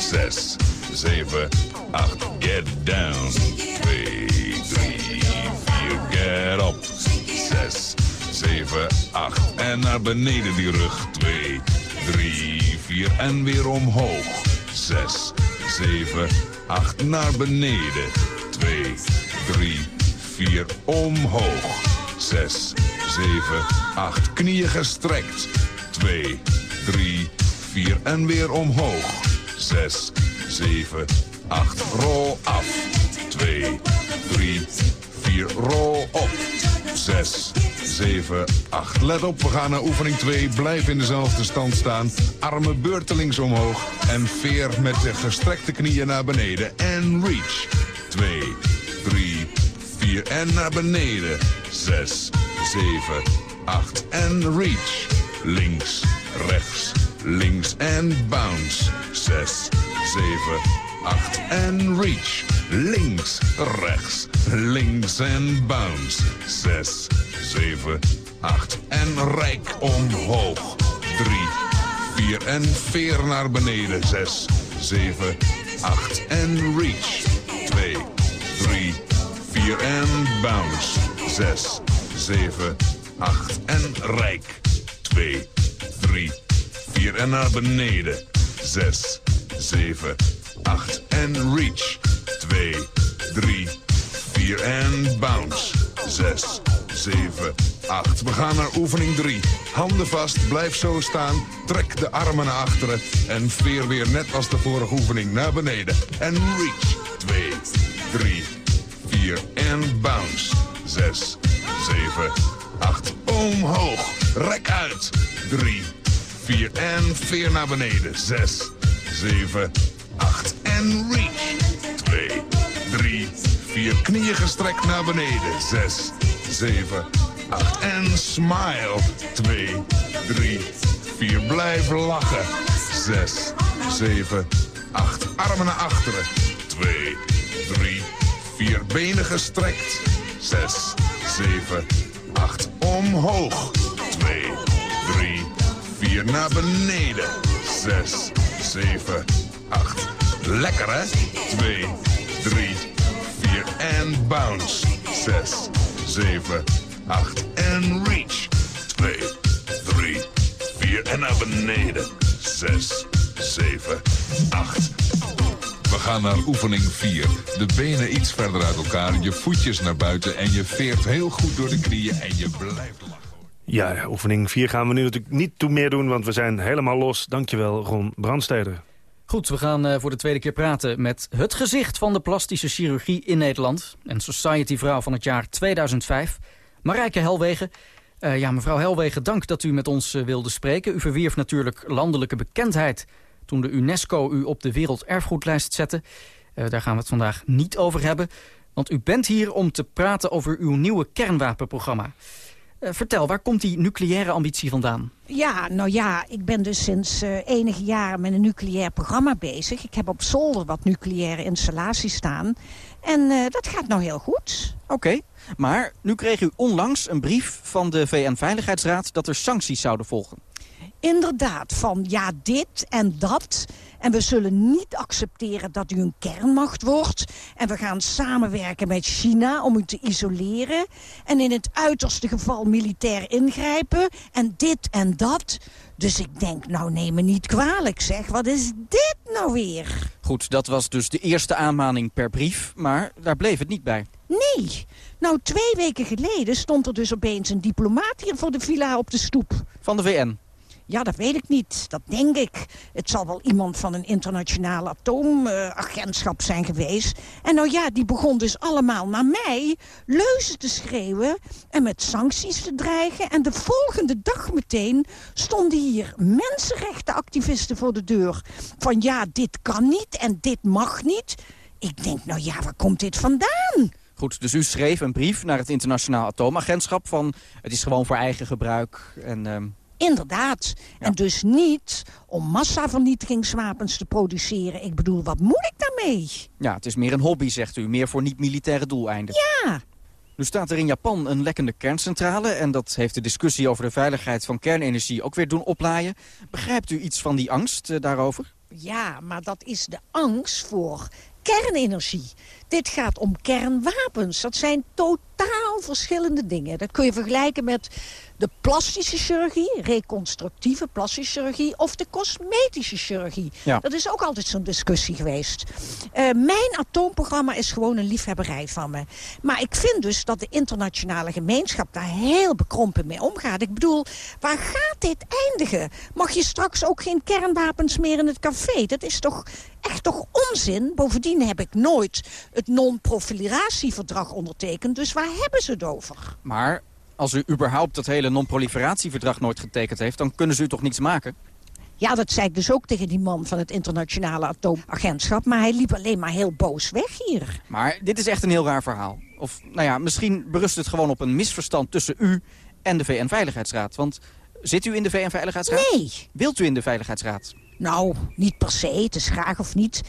6, 7, 8, get down. 2, 3, 4, get up. 6, 7, 8 en naar beneden die rug. 2, 3, 4 en weer omhoog. 6, 7, 8 naar beneden. 2, 3, 4 omhoog. 6, 7, 8 knieën gestrekt. 2, 3, 4 en weer omhoog. 6, 7, 8 rol af. 2, 3, 4 rol op. 6, 7, 8. Let op, we gaan naar oefening 2. Blijf in dezelfde stand staan. Armen beurtelings omhoog. En veer met de gestrekte knieën naar beneden. En reach. 2, 3, 4 en naar beneden. 6, 7, 8 en reach. Links, rechts, links en bounce. 6, 7, 8 en reach. Links, rechts, links en bounce. 6, 7, 8 en rijk omhoog. 3, 4 en veer naar beneden. 6, 7, 8 en reach. 2, 3, 4 en bounce. 6, 7, 8 en rijk. 2, 3, 4 en naar beneden. 6, 7, 8 en reach. 2, 3, 4 en bounce. 6, 7, 8. We gaan naar oefening 3. Handen vast, blijf zo staan. Trek de armen naar achteren. En veer weer net als de vorige oefening naar beneden. En reach. 2, 3, 4 en bounce. 6, 7, 8. Omhoog. Rek uit. 3, 4 en veer naar beneden. 6, 7, 8 en reach. 2, 3, 4. Knieën gestrekt naar beneden. 6, 7, 8 en smile. 2, 3, 4. Blijf lachen. 6, 7, 8. Armen naar achteren. 2, 3, Vier benen gestrekt. Zes, zeven, acht. Omhoog. Twee, drie, vier naar beneden. Zes, zeven, acht. Lekker hè? Twee, drie, vier en bounce. Zes, zeven, acht en reach. Twee, drie, vier en naar beneden. Zes, zeven, acht. We gaan naar oefening 4. De benen iets verder uit elkaar, je voetjes naar buiten... en je veert heel goed door de knieën en je blijft lachen. Ja, oefening 4 gaan we nu natuurlijk niet toe meer doen, want we zijn helemaal los. Dankjewel, Ron Brandsteder. Goed, we gaan eh, voor de tweede keer praten met het gezicht van de plastische chirurgie in Nederland. En Society-vrouw van het jaar 2005, Marijke Helwegen. Eh, ja, mevrouw Helwegen, dank dat u met ons eh, wilde spreken. U verwierf natuurlijk landelijke bekendheid toen de UNESCO u op de werelderfgoedlijst zette. Daar gaan we het vandaag niet over hebben. Want u bent hier om te praten over uw nieuwe kernwapenprogramma. Uh, vertel, waar komt die nucleaire ambitie vandaan? Ja, nou ja, ik ben dus sinds uh, enige jaren met een nucleair programma bezig. Ik heb op zolder wat nucleaire installaties staan. En uh, dat gaat nou heel goed. Oké, okay, maar nu kreeg u onlangs een brief van de VN-veiligheidsraad... dat er sancties zouden volgen inderdaad van ja, dit en dat. En we zullen niet accepteren dat u een kernmacht wordt. En we gaan samenwerken met China om u te isoleren. En in het uiterste geval militair ingrijpen. En dit en dat. Dus ik denk, nou neem me niet kwalijk zeg. Wat is dit nou weer? Goed, dat was dus de eerste aanmaning per brief. Maar daar bleef het niet bij. Nee. Nou, twee weken geleden stond er dus opeens een diplomaat hier voor de villa op de stoep. Van de VN? Ja, dat weet ik niet. Dat denk ik. Het zal wel iemand van een internationaal atoomagentschap zijn geweest. En nou ja, die begon dus allemaal naar mij leuzen te schreeuwen... en met sancties te dreigen. En de volgende dag meteen stonden hier mensenrechtenactivisten voor de deur. Van ja, dit kan niet en dit mag niet. Ik denk, nou ja, waar komt dit vandaan? Goed, dus u schreef een brief naar het internationaal atoomagentschap van... het is gewoon voor eigen gebruik en... Uh... Inderdaad. Ja. En dus niet om massavernietigingswapens te produceren. Ik bedoel, wat moet ik daarmee? Ja, het is meer een hobby, zegt u. Meer voor niet-militaire doeleinden. Ja. Nu staat er in Japan een lekkende kerncentrale... en dat heeft de discussie over de veiligheid van kernenergie ook weer doen oplaaien. Begrijpt u iets van die angst uh, daarover? Ja, maar dat is de angst voor kernenergie. Dit gaat om kernwapens. Dat zijn totaal verschillende dingen. Dat kun je vergelijken met de plastische chirurgie, reconstructieve plastische chirurgie... of de cosmetische chirurgie. Ja. Dat is ook altijd zo'n discussie geweest. Uh, mijn atoomprogramma is gewoon een liefhebberij van me. Maar ik vind dus dat de internationale gemeenschap daar heel bekrompen mee omgaat. Ik bedoel, waar gaat dit eindigen? Mag je straks ook geen kernwapens meer in het café? Dat is toch echt toch onzin? Bovendien heb ik nooit het non-proliferatieverdrag ondertekend. Dus waar hebben ze het over? Maar als u überhaupt dat hele non-proliferatieverdrag nooit getekend heeft... dan kunnen ze u toch niets maken? Ja, dat zei ik dus ook tegen die man van het internationale atoomagentschap. Maar hij liep alleen maar heel boos weg hier. Maar dit is echt een heel raar verhaal. Of, nou ja, misschien berust het gewoon op een misverstand tussen u en de VN-veiligheidsraad. Want zit u in de VN-veiligheidsraad? Nee. Wilt u in de Veiligheidsraad? Nou, niet per se. Het is graag of niet.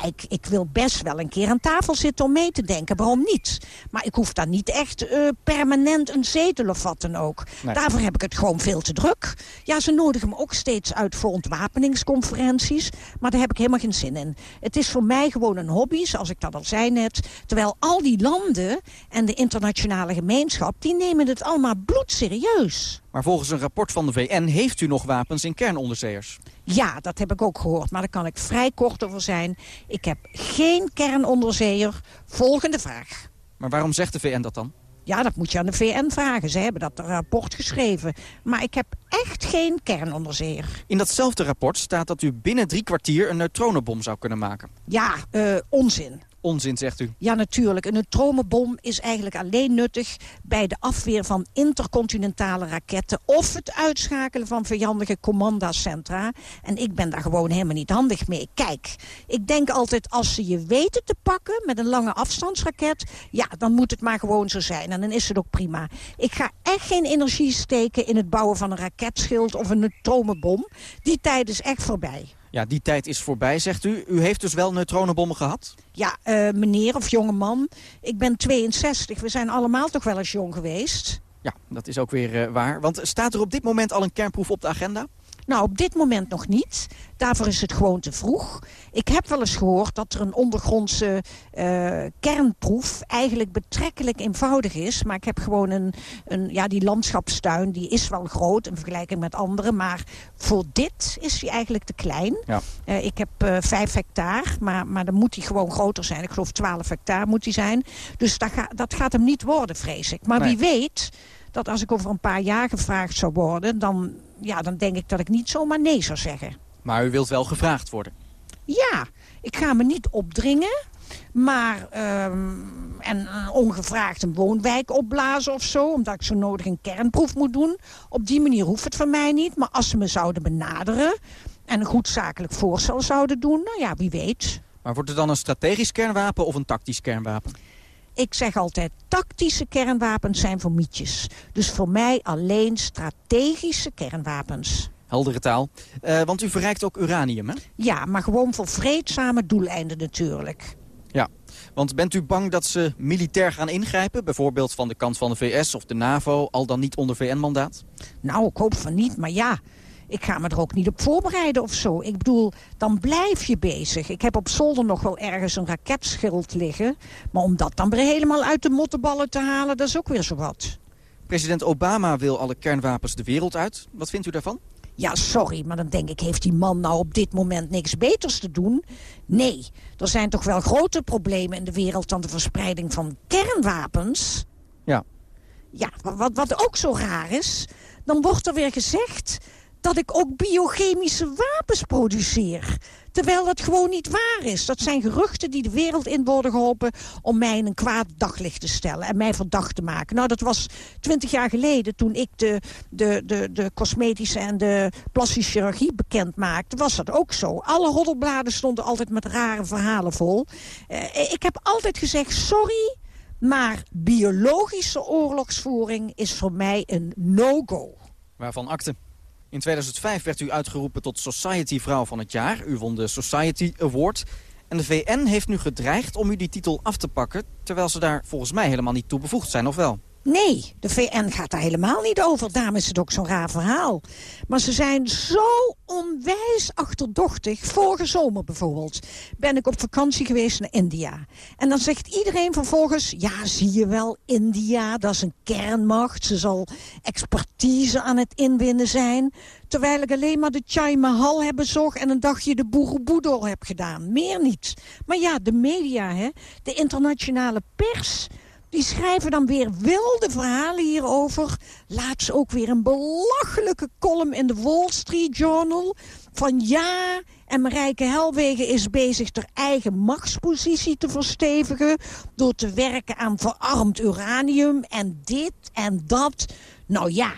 Kijk, ik wil best wel een keer aan tafel zitten om mee te denken. Waarom niet? Maar ik hoef daar niet echt uh, permanent een zetel of wat dan ook. Nee. Daarvoor heb ik het gewoon veel te druk. Ja, ze nodigen me ook steeds uit voor ontwapeningsconferenties. Maar daar heb ik helemaal geen zin in. Het is voor mij gewoon een hobby, zoals ik dat al zei net. Terwijl al die landen en de internationale gemeenschap... die nemen het allemaal bloedserieus. Maar volgens een rapport van de VN heeft u nog wapens in kernonderzeeërs. Ja, dat heb ik ook gehoord, maar daar kan ik vrij kort over zijn. Ik heb geen kernonderzeeër. Volgende vraag. Maar waarom zegt de VN dat dan? Ja, dat moet je aan de VN vragen. Ze hebben dat rapport geschreven. Maar ik heb echt geen kernonderzeeër. In datzelfde rapport staat dat u binnen drie kwartier een neutronenbom zou kunnen maken. Ja, uh, onzin. Onzin, zegt u? Ja, natuurlijk. Een neutronenbom is eigenlijk alleen nuttig... bij de afweer van intercontinentale raketten... of het uitschakelen van vijandige commandacentra. En ik ben daar gewoon helemaal niet handig mee. Kijk, ik denk altijd als ze je weten te pakken... met een lange afstandsraket... ja, dan moet het maar gewoon zo zijn. En dan is het ook prima. Ik ga echt geen energie steken in het bouwen van een raketschild... of een neutronenbom. Die tijd is echt voorbij. Ja, die tijd is voorbij, zegt u. U heeft dus wel neutronenbommen gehad? Ja, uh, meneer of jonge man, ik ben 62. We zijn allemaal toch wel eens jong geweest. Ja, dat is ook weer uh, waar. Want staat er op dit moment al een kernproef op de agenda? Nou, op dit moment nog niet. Daarvoor is het gewoon te vroeg. Ik heb wel eens gehoord dat er een ondergrondse uh, kernproef eigenlijk betrekkelijk eenvoudig is. Maar ik heb gewoon een, een, ja, die landschapstuin, die is wel groot in vergelijking met anderen. Maar voor dit is die eigenlijk te klein. Ja. Uh, ik heb uh, vijf hectare, maar, maar dan moet die gewoon groter zijn. Ik geloof 12 hectare moet die zijn. Dus dat, ga, dat gaat hem niet worden, vrees ik. Maar Nee. wie weet dat als ik over een paar jaar gevraagd zou worden... dan, ja, dan denk ik dat ik niet zomaar nee zou zeggen. Maar u wilt wel gevraagd worden. Ja, ik ga me niet opdringen. Maar ehm, en uh, ongevraagd een woonwijk opblazen of zo... omdat ik zo nodig een kernproef moet doen. Op die manier hoeft het van mij niet. Maar als ze me zouden benaderen... en een goed zakelijk voorstel zouden doen... nou ja, wie weet. Maar wordt het dan een strategisch kernwapen of een tactisch kernwapen? Ik zeg altijd, tactische kernwapens zijn voor mietjes. Dus voor mij alleen strategische kernwapens. Heldere taal. Uh, want u verrijkt ook uranium, hè? Ja, maar gewoon voor vreedzame doeleinden natuurlijk. Ja, want bent u bang dat ze militair gaan ingrijpen? Bijvoorbeeld van de kant van de VS of de NAVO, al dan niet onder VN-mandaat? Nou, ik hoop van niet, maar ja... Ik ga me er ook niet op voorbereiden of zo. Ik bedoel, dan blijf je bezig. Ik heb op zolder nog wel ergens een raketschild liggen. Maar om dat dan weer helemaal uit de mottenballen te halen, dat is ook weer zo wat. President Obama wil alle kernwapens de wereld uit. Wat vindt u daarvan? Ja, sorry, maar dan denk ik, heeft die man nou op dit moment niks beters te doen? Nee, er zijn toch wel grote problemen in de wereld dan de verspreiding van kernwapens? Ja. Ja, wat, wat ook zo raar is, dan wordt er weer gezegd dat ik ook biochemische wapens produceer. Terwijl dat gewoon niet waar is. Dat zijn geruchten die de wereld in worden geholpen... om mij in een kwaad daglicht te stellen en mij verdacht te maken. Nou, dat was twintig jaar geleden toen ik de, de, de, de cosmetische en de plastische chirurgie bekend maakte. Was dat ook zo. Alle roddelbladen stonden altijd met rare verhalen vol. Uh, ik heb altijd gezegd, sorry... maar biologische oorlogsvoering is voor mij een no-go. Waarvan akte? In 2005 werd u uitgeroepen tot Society Vrouw van het Jaar. U won de Society Award. En de VN heeft nu gedreigd om u die titel af te pakken... terwijl ze daar volgens mij helemaal niet toe bevoegd zijn, of wel? Nee, de VN gaat daar helemaal niet over. Daarom is het ook zo'n raar verhaal. Maar ze zijn zo onwijs achterdochtig. Vorige zomer bijvoorbeeld ben ik op vakantie geweest naar India. En dan zegt iedereen vervolgens... ja, zie je wel, India, dat is een kernmacht. Ze zal expertise aan het inwinnen zijn. Terwijl ik alleen maar de Chai Mahal heb bezocht... en een dagje de Borobudur heb gedaan. Meer niet. Maar ja, de media, hè, de internationale pers... Die schrijven dan weer wilde verhalen hierover. Laatst ook weer een belachelijke column in de Wall Street Journal. Van ja, en Marijke Helwegen is bezig haar eigen machtspositie te verstevigen... door te werken aan verarmd uranium en dit en dat. Nou ja,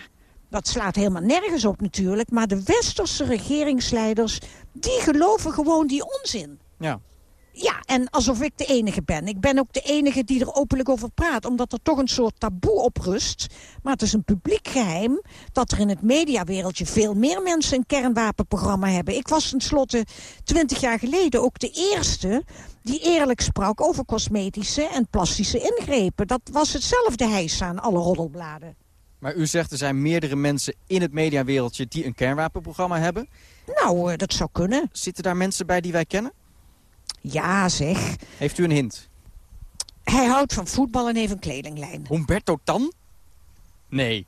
dat slaat helemaal nergens op natuurlijk. Maar de westerse regeringsleiders, die geloven gewoon die onzin. Ja. Ja, en alsof ik de enige ben. Ik ben ook de enige die er openlijk over praat. Omdat er toch een soort taboe op rust. Maar het is een publiek geheim dat er in het mediawereldje veel meer mensen een kernwapenprogramma hebben. Ik was tenslotte twintig jaar geleden ook de eerste die eerlijk sprak over cosmetische en plastische ingrepen. Dat was hetzelfde hijs aan alle roddelbladen. Maar u zegt er zijn meerdere mensen in het mediawereldje die een kernwapenprogramma hebben. Nou, uh, dat zou kunnen. Zitten daar mensen bij die wij kennen? Ja, zeg. Heeft u een hint? Hij houdt van voetbal en heeft een kledinglijn. Humberto Tan? Nee.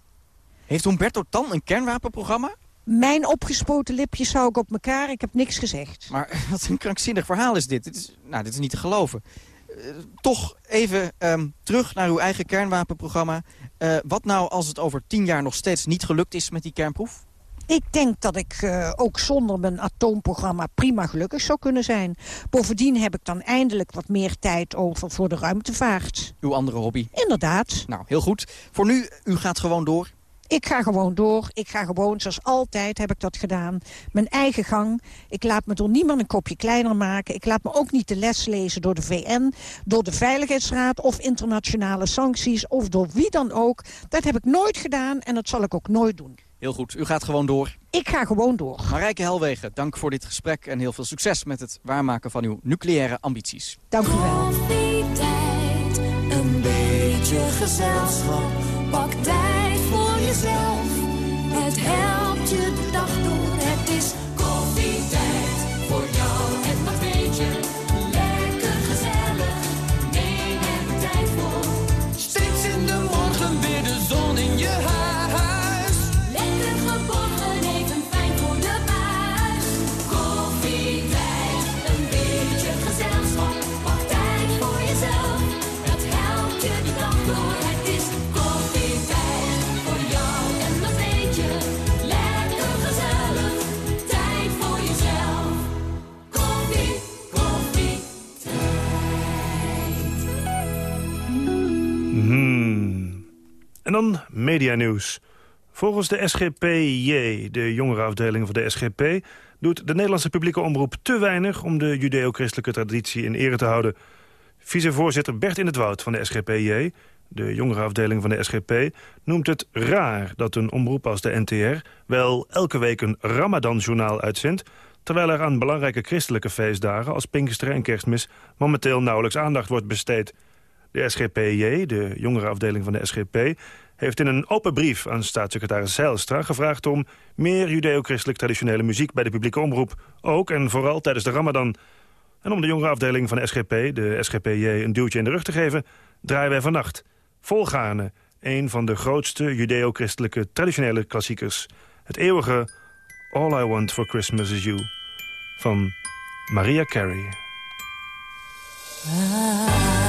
Heeft Humberto Tan een kernwapenprogramma? Mijn opgespoten lipjes hou ik op elkaar. Ik heb niks gezegd. Maar [laughs] wat een krankzinnig verhaal is dit. Dit is, nou, dit is niet te geloven. Uh, toch even um, terug naar uw eigen kernwapenprogramma. Uh, wat nou als het over tien jaar nog steeds niet gelukt is met die kernproef? Ik denk dat ik uh, ook zonder mijn atoomprogramma prima gelukkig zou kunnen zijn. Bovendien heb ik dan eindelijk wat meer tijd over voor de ruimtevaart. Uw andere hobby? Inderdaad. Nou, heel goed. Voor nu, u gaat gewoon door? Ik ga gewoon door. Ik ga gewoon, zoals altijd heb ik dat gedaan. Mijn eigen gang. Ik laat me door niemand een kopje kleiner maken. Ik laat me ook niet de les lezen door de VN, door de Veiligheidsraad... of internationale sancties, of door wie dan ook. Dat heb ik nooit gedaan en dat zal ik ook nooit doen. Heel goed, u gaat gewoon door. Ik ga gewoon door. Marijke Helwegen, dank voor dit gesprek en heel veel succes met het waarmaken van uw nucleaire ambities. Dank u wel. Koffietijd, een beetje gezelschap. Pak tijd voor jezelf. Het helpt je En dan medianieuws. Volgens de SGPJ, de jongerenafdeling van de SGP... doet de Nederlandse publieke omroep te weinig... om de judeo-christelijke traditie in ere te houden. Vicevoorzitter Bert in het Woud van de SGPJ... de jongerenafdeling van de SGP... noemt het raar dat een omroep als de NTR... wel elke week een Ramadan-journaal uitzendt... terwijl er aan belangrijke christelijke feestdagen... als Pinksteren en Kerstmis momenteel nauwelijks aandacht wordt besteed... De SGPJ, de jongerenafdeling van de SGP... heeft in een open brief aan staatssecretaris Zijlstra gevraagd om... meer judeo-christelijk traditionele muziek bij de publieke omroep. Ook en vooral tijdens de ramadan. En om de jongerenafdeling van de SGP, de SGPJ, een duwtje in de rug te geven... draaien wij vannacht volgaarne een van de grootste judeo-christelijke traditionele klassiekers. Het eeuwige All I Want for Christmas Is You van Maria Carey. Don't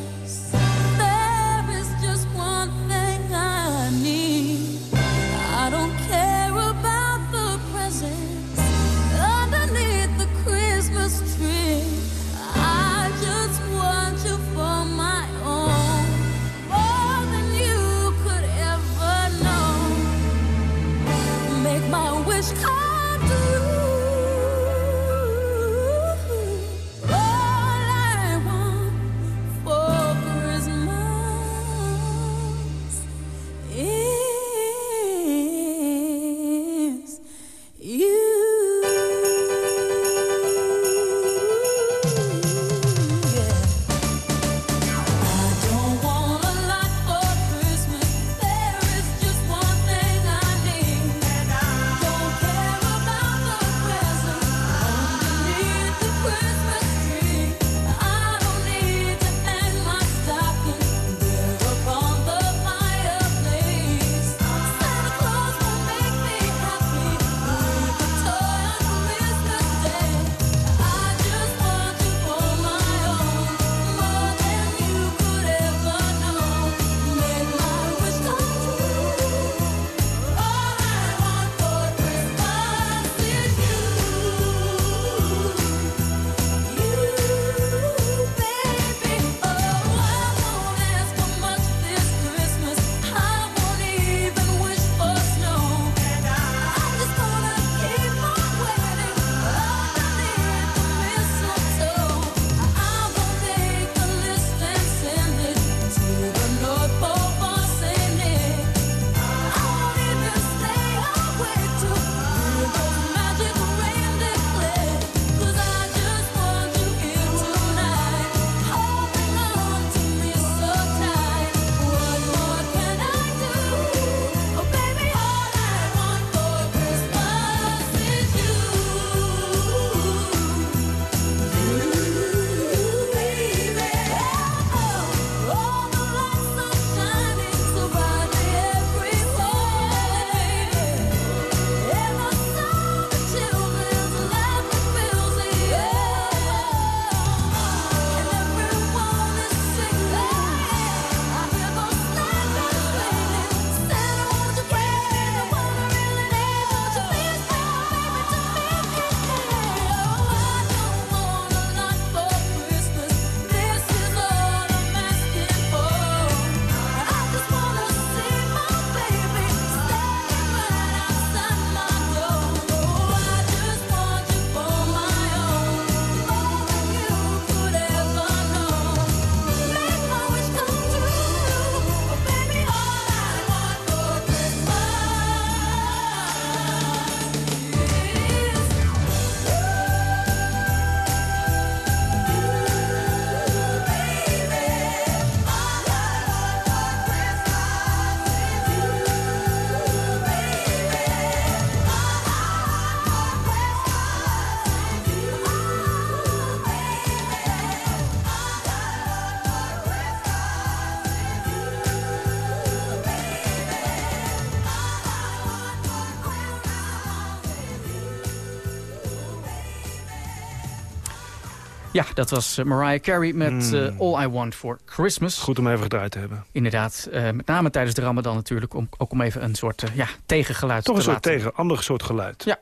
Dat was eh, Mariah Carey met uh, All I Want For Christmas. Goed om even gedraaid te hebben. Inderdaad, uh, met name tijdens de ramadan natuurlijk. Om, ook om even een soort ja, tegengeluid Toch te een soort laten. tegen, ander soort geluid. Ja,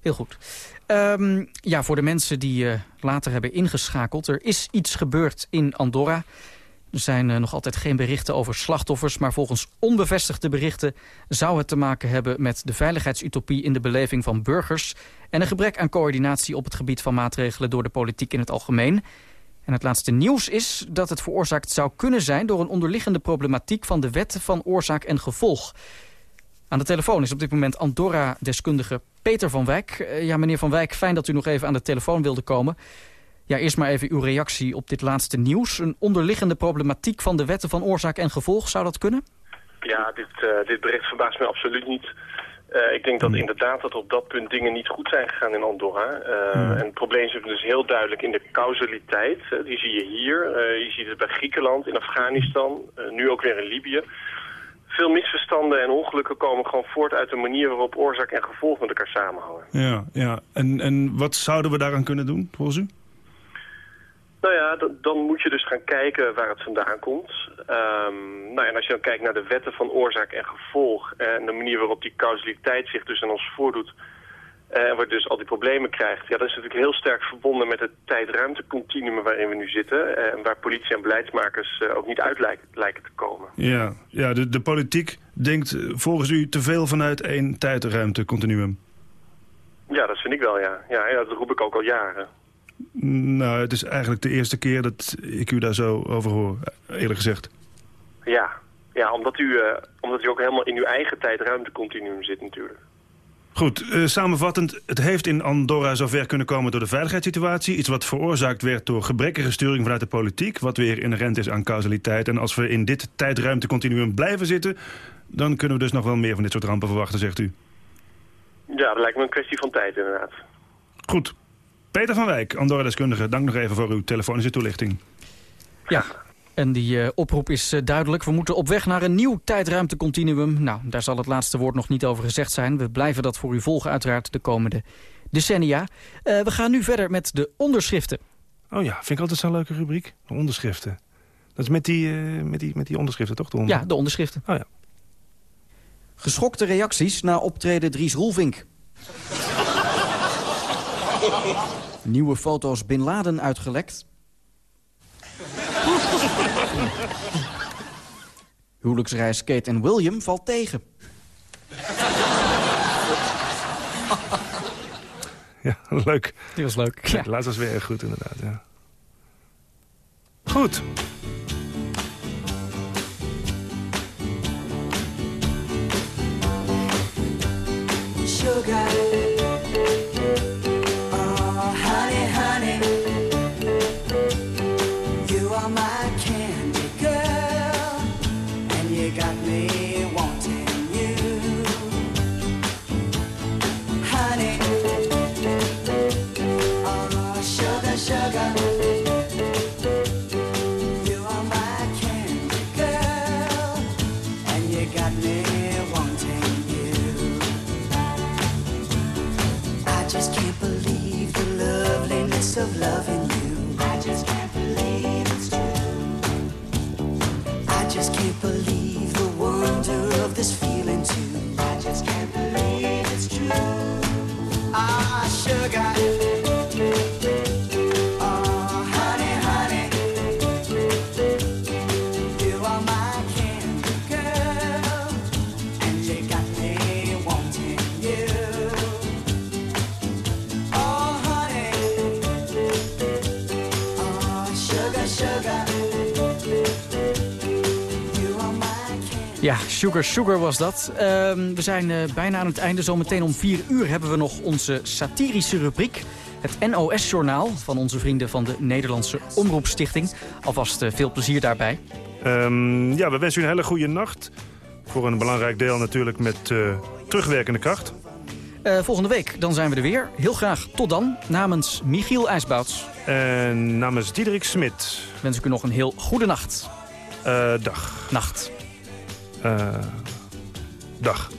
heel goed. Um, ja, voor de mensen die later hebben ingeschakeld. Er is iets gebeurd in Andorra. Er zijn uh, nog altijd geen berichten over slachtoffers... maar volgens onbevestigde berichten zou het te maken hebben... met de veiligheidsutopie in de beleving van burgers... en een gebrek aan coördinatie op het gebied van maatregelen... door de politiek in het algemeen. En het laatste nieuws is dat het veroorzaakt zou kunnen zijn... door een onderliggende problematiek van de wet van oorzaak en gevolg. Aan de telefoon is op dit moment Andorra-deskundige Peter van Wijk. Uh, ja, meneer Van Wijk, fijn dat u nog even aan de telefoon wilde komen... Ja, eerst maar even uw reactie op dit laatste nieuws. Een onderliggende problematiek van de wetten van oorzaak en gevolg. Zou dat kunnen? Ja, dit, uh, dit bericht verbaast me absoluut niet. Uh, ik denk dat inderdaad dat op dat punt dingen niet goed zijn gegaan in Andorra. Uh, hmm. En het probleem zit dus heel duidelijk in de causaliteit. die zie je hier. je ziet het bij Griekenland, in Afghanistan, nu ook weer in Libië. Veel misverstanden en ongelukken komen gewoon voort uit de manier waarop oorzaak en gevolg met elkaar samenhangen. Ja, ja. En, en wat zouden we daaraan kunnen doen, volgens u? Nou ja, dan moet je dus gaan kijken waar het vandaan komt. Um, nou, en als je dan kijkt naar de wetten van oorzaak en gevolg... en de manier waarop die causaliteit zich dus aan ons voordoet... en waar dus al die problemen krijgt... ja, dat is natuurlijk heel sterk verbonden met het tijd-ruimtecontinuum waarin we nu zitten... en waar politie en beleidsmakers ook niet uit lijken, lijken te komen. Ja, ja de, de politiek denkt volgens u te veel vanuit één tijd-ruimtecontinuum. Ja, dat vind ik wel, ja. ja. Ja, dat roep ik ook al jaren. Nou, het is eigenlijk de eerste keer dat ik u daar zo over hoor, eerlijk gezegd. Ja, ja omdat, u, uh, omdat u ook helemaal in uw eigen tijd-ruimtecontinuum zit natuurlijk. Goed, uh, samenvattend, het heeft in Andorra zover kunnen komen door de veiligheidssituatie. Iets wat veroorzaakt werd door gebrekkige sturing vanuit de politiek... wat weer inherent is aan causaliteit. En als we in dit tijd-ruimtecontinuum blijven zitten... dan kunnen we dus nog wel meer van dit soort rampen verwachten, zegt u. Ja, dat lijkt me een kwestie van tijd inderdaad. Goed, Peter van Wijk, Andorra-deskundige, dank nog even voor uw telefonische toelichting. Ja, en die uh, oproep is uh, duidelijk. We moeten op weg naar een nieuw tijdruimtecontinuum. Nou, daar zal het laatste woord nog niet over gezegd zijn. We blijven dat voor u volgen uiteraard de komende decennia. Uh, we gaan nu verder met de onderschriften. Oh ja, vind ik altijd zo'n leuke rubriek. De onderschriften. Dat is met die, met die, met die onderschriften, toch? De onder... Ja, de onderschriften. Oh ja. Geschokte reacties na optreden Dries Roelvink. [laughs] Nieuwe foto's Bin Laden uitgelekt. [laughs] Huwelijksreis Kate en William valt tegen. Ja, leuk. Die was leuk. Ja. Laatst was weer erg goed, inderdaad. Ja. Goed. Sugar. Sugar Sugar was dat. Ehm, we zijn eh, bijna aan het einde. Zometeen om vier uur hebben we nog onze satirische rubriek. Het NOS-journaal van onze vrienden van de Nederlandse Omroepstichting. Alvast eh, veel plezier daarbij. Ehm, ja, we wensen u een hele goede nacht. Voor een belangrijk deel natuurlijk met eh, terugwerkende kracht. Volgende week dan zijn we er weer. Heel graag tot dan. Namens Michiel IJsbouts. En namens Diederik Smit. Wens ik u nog een heel goede nacht. Dag. Nacht. Dag. Dag.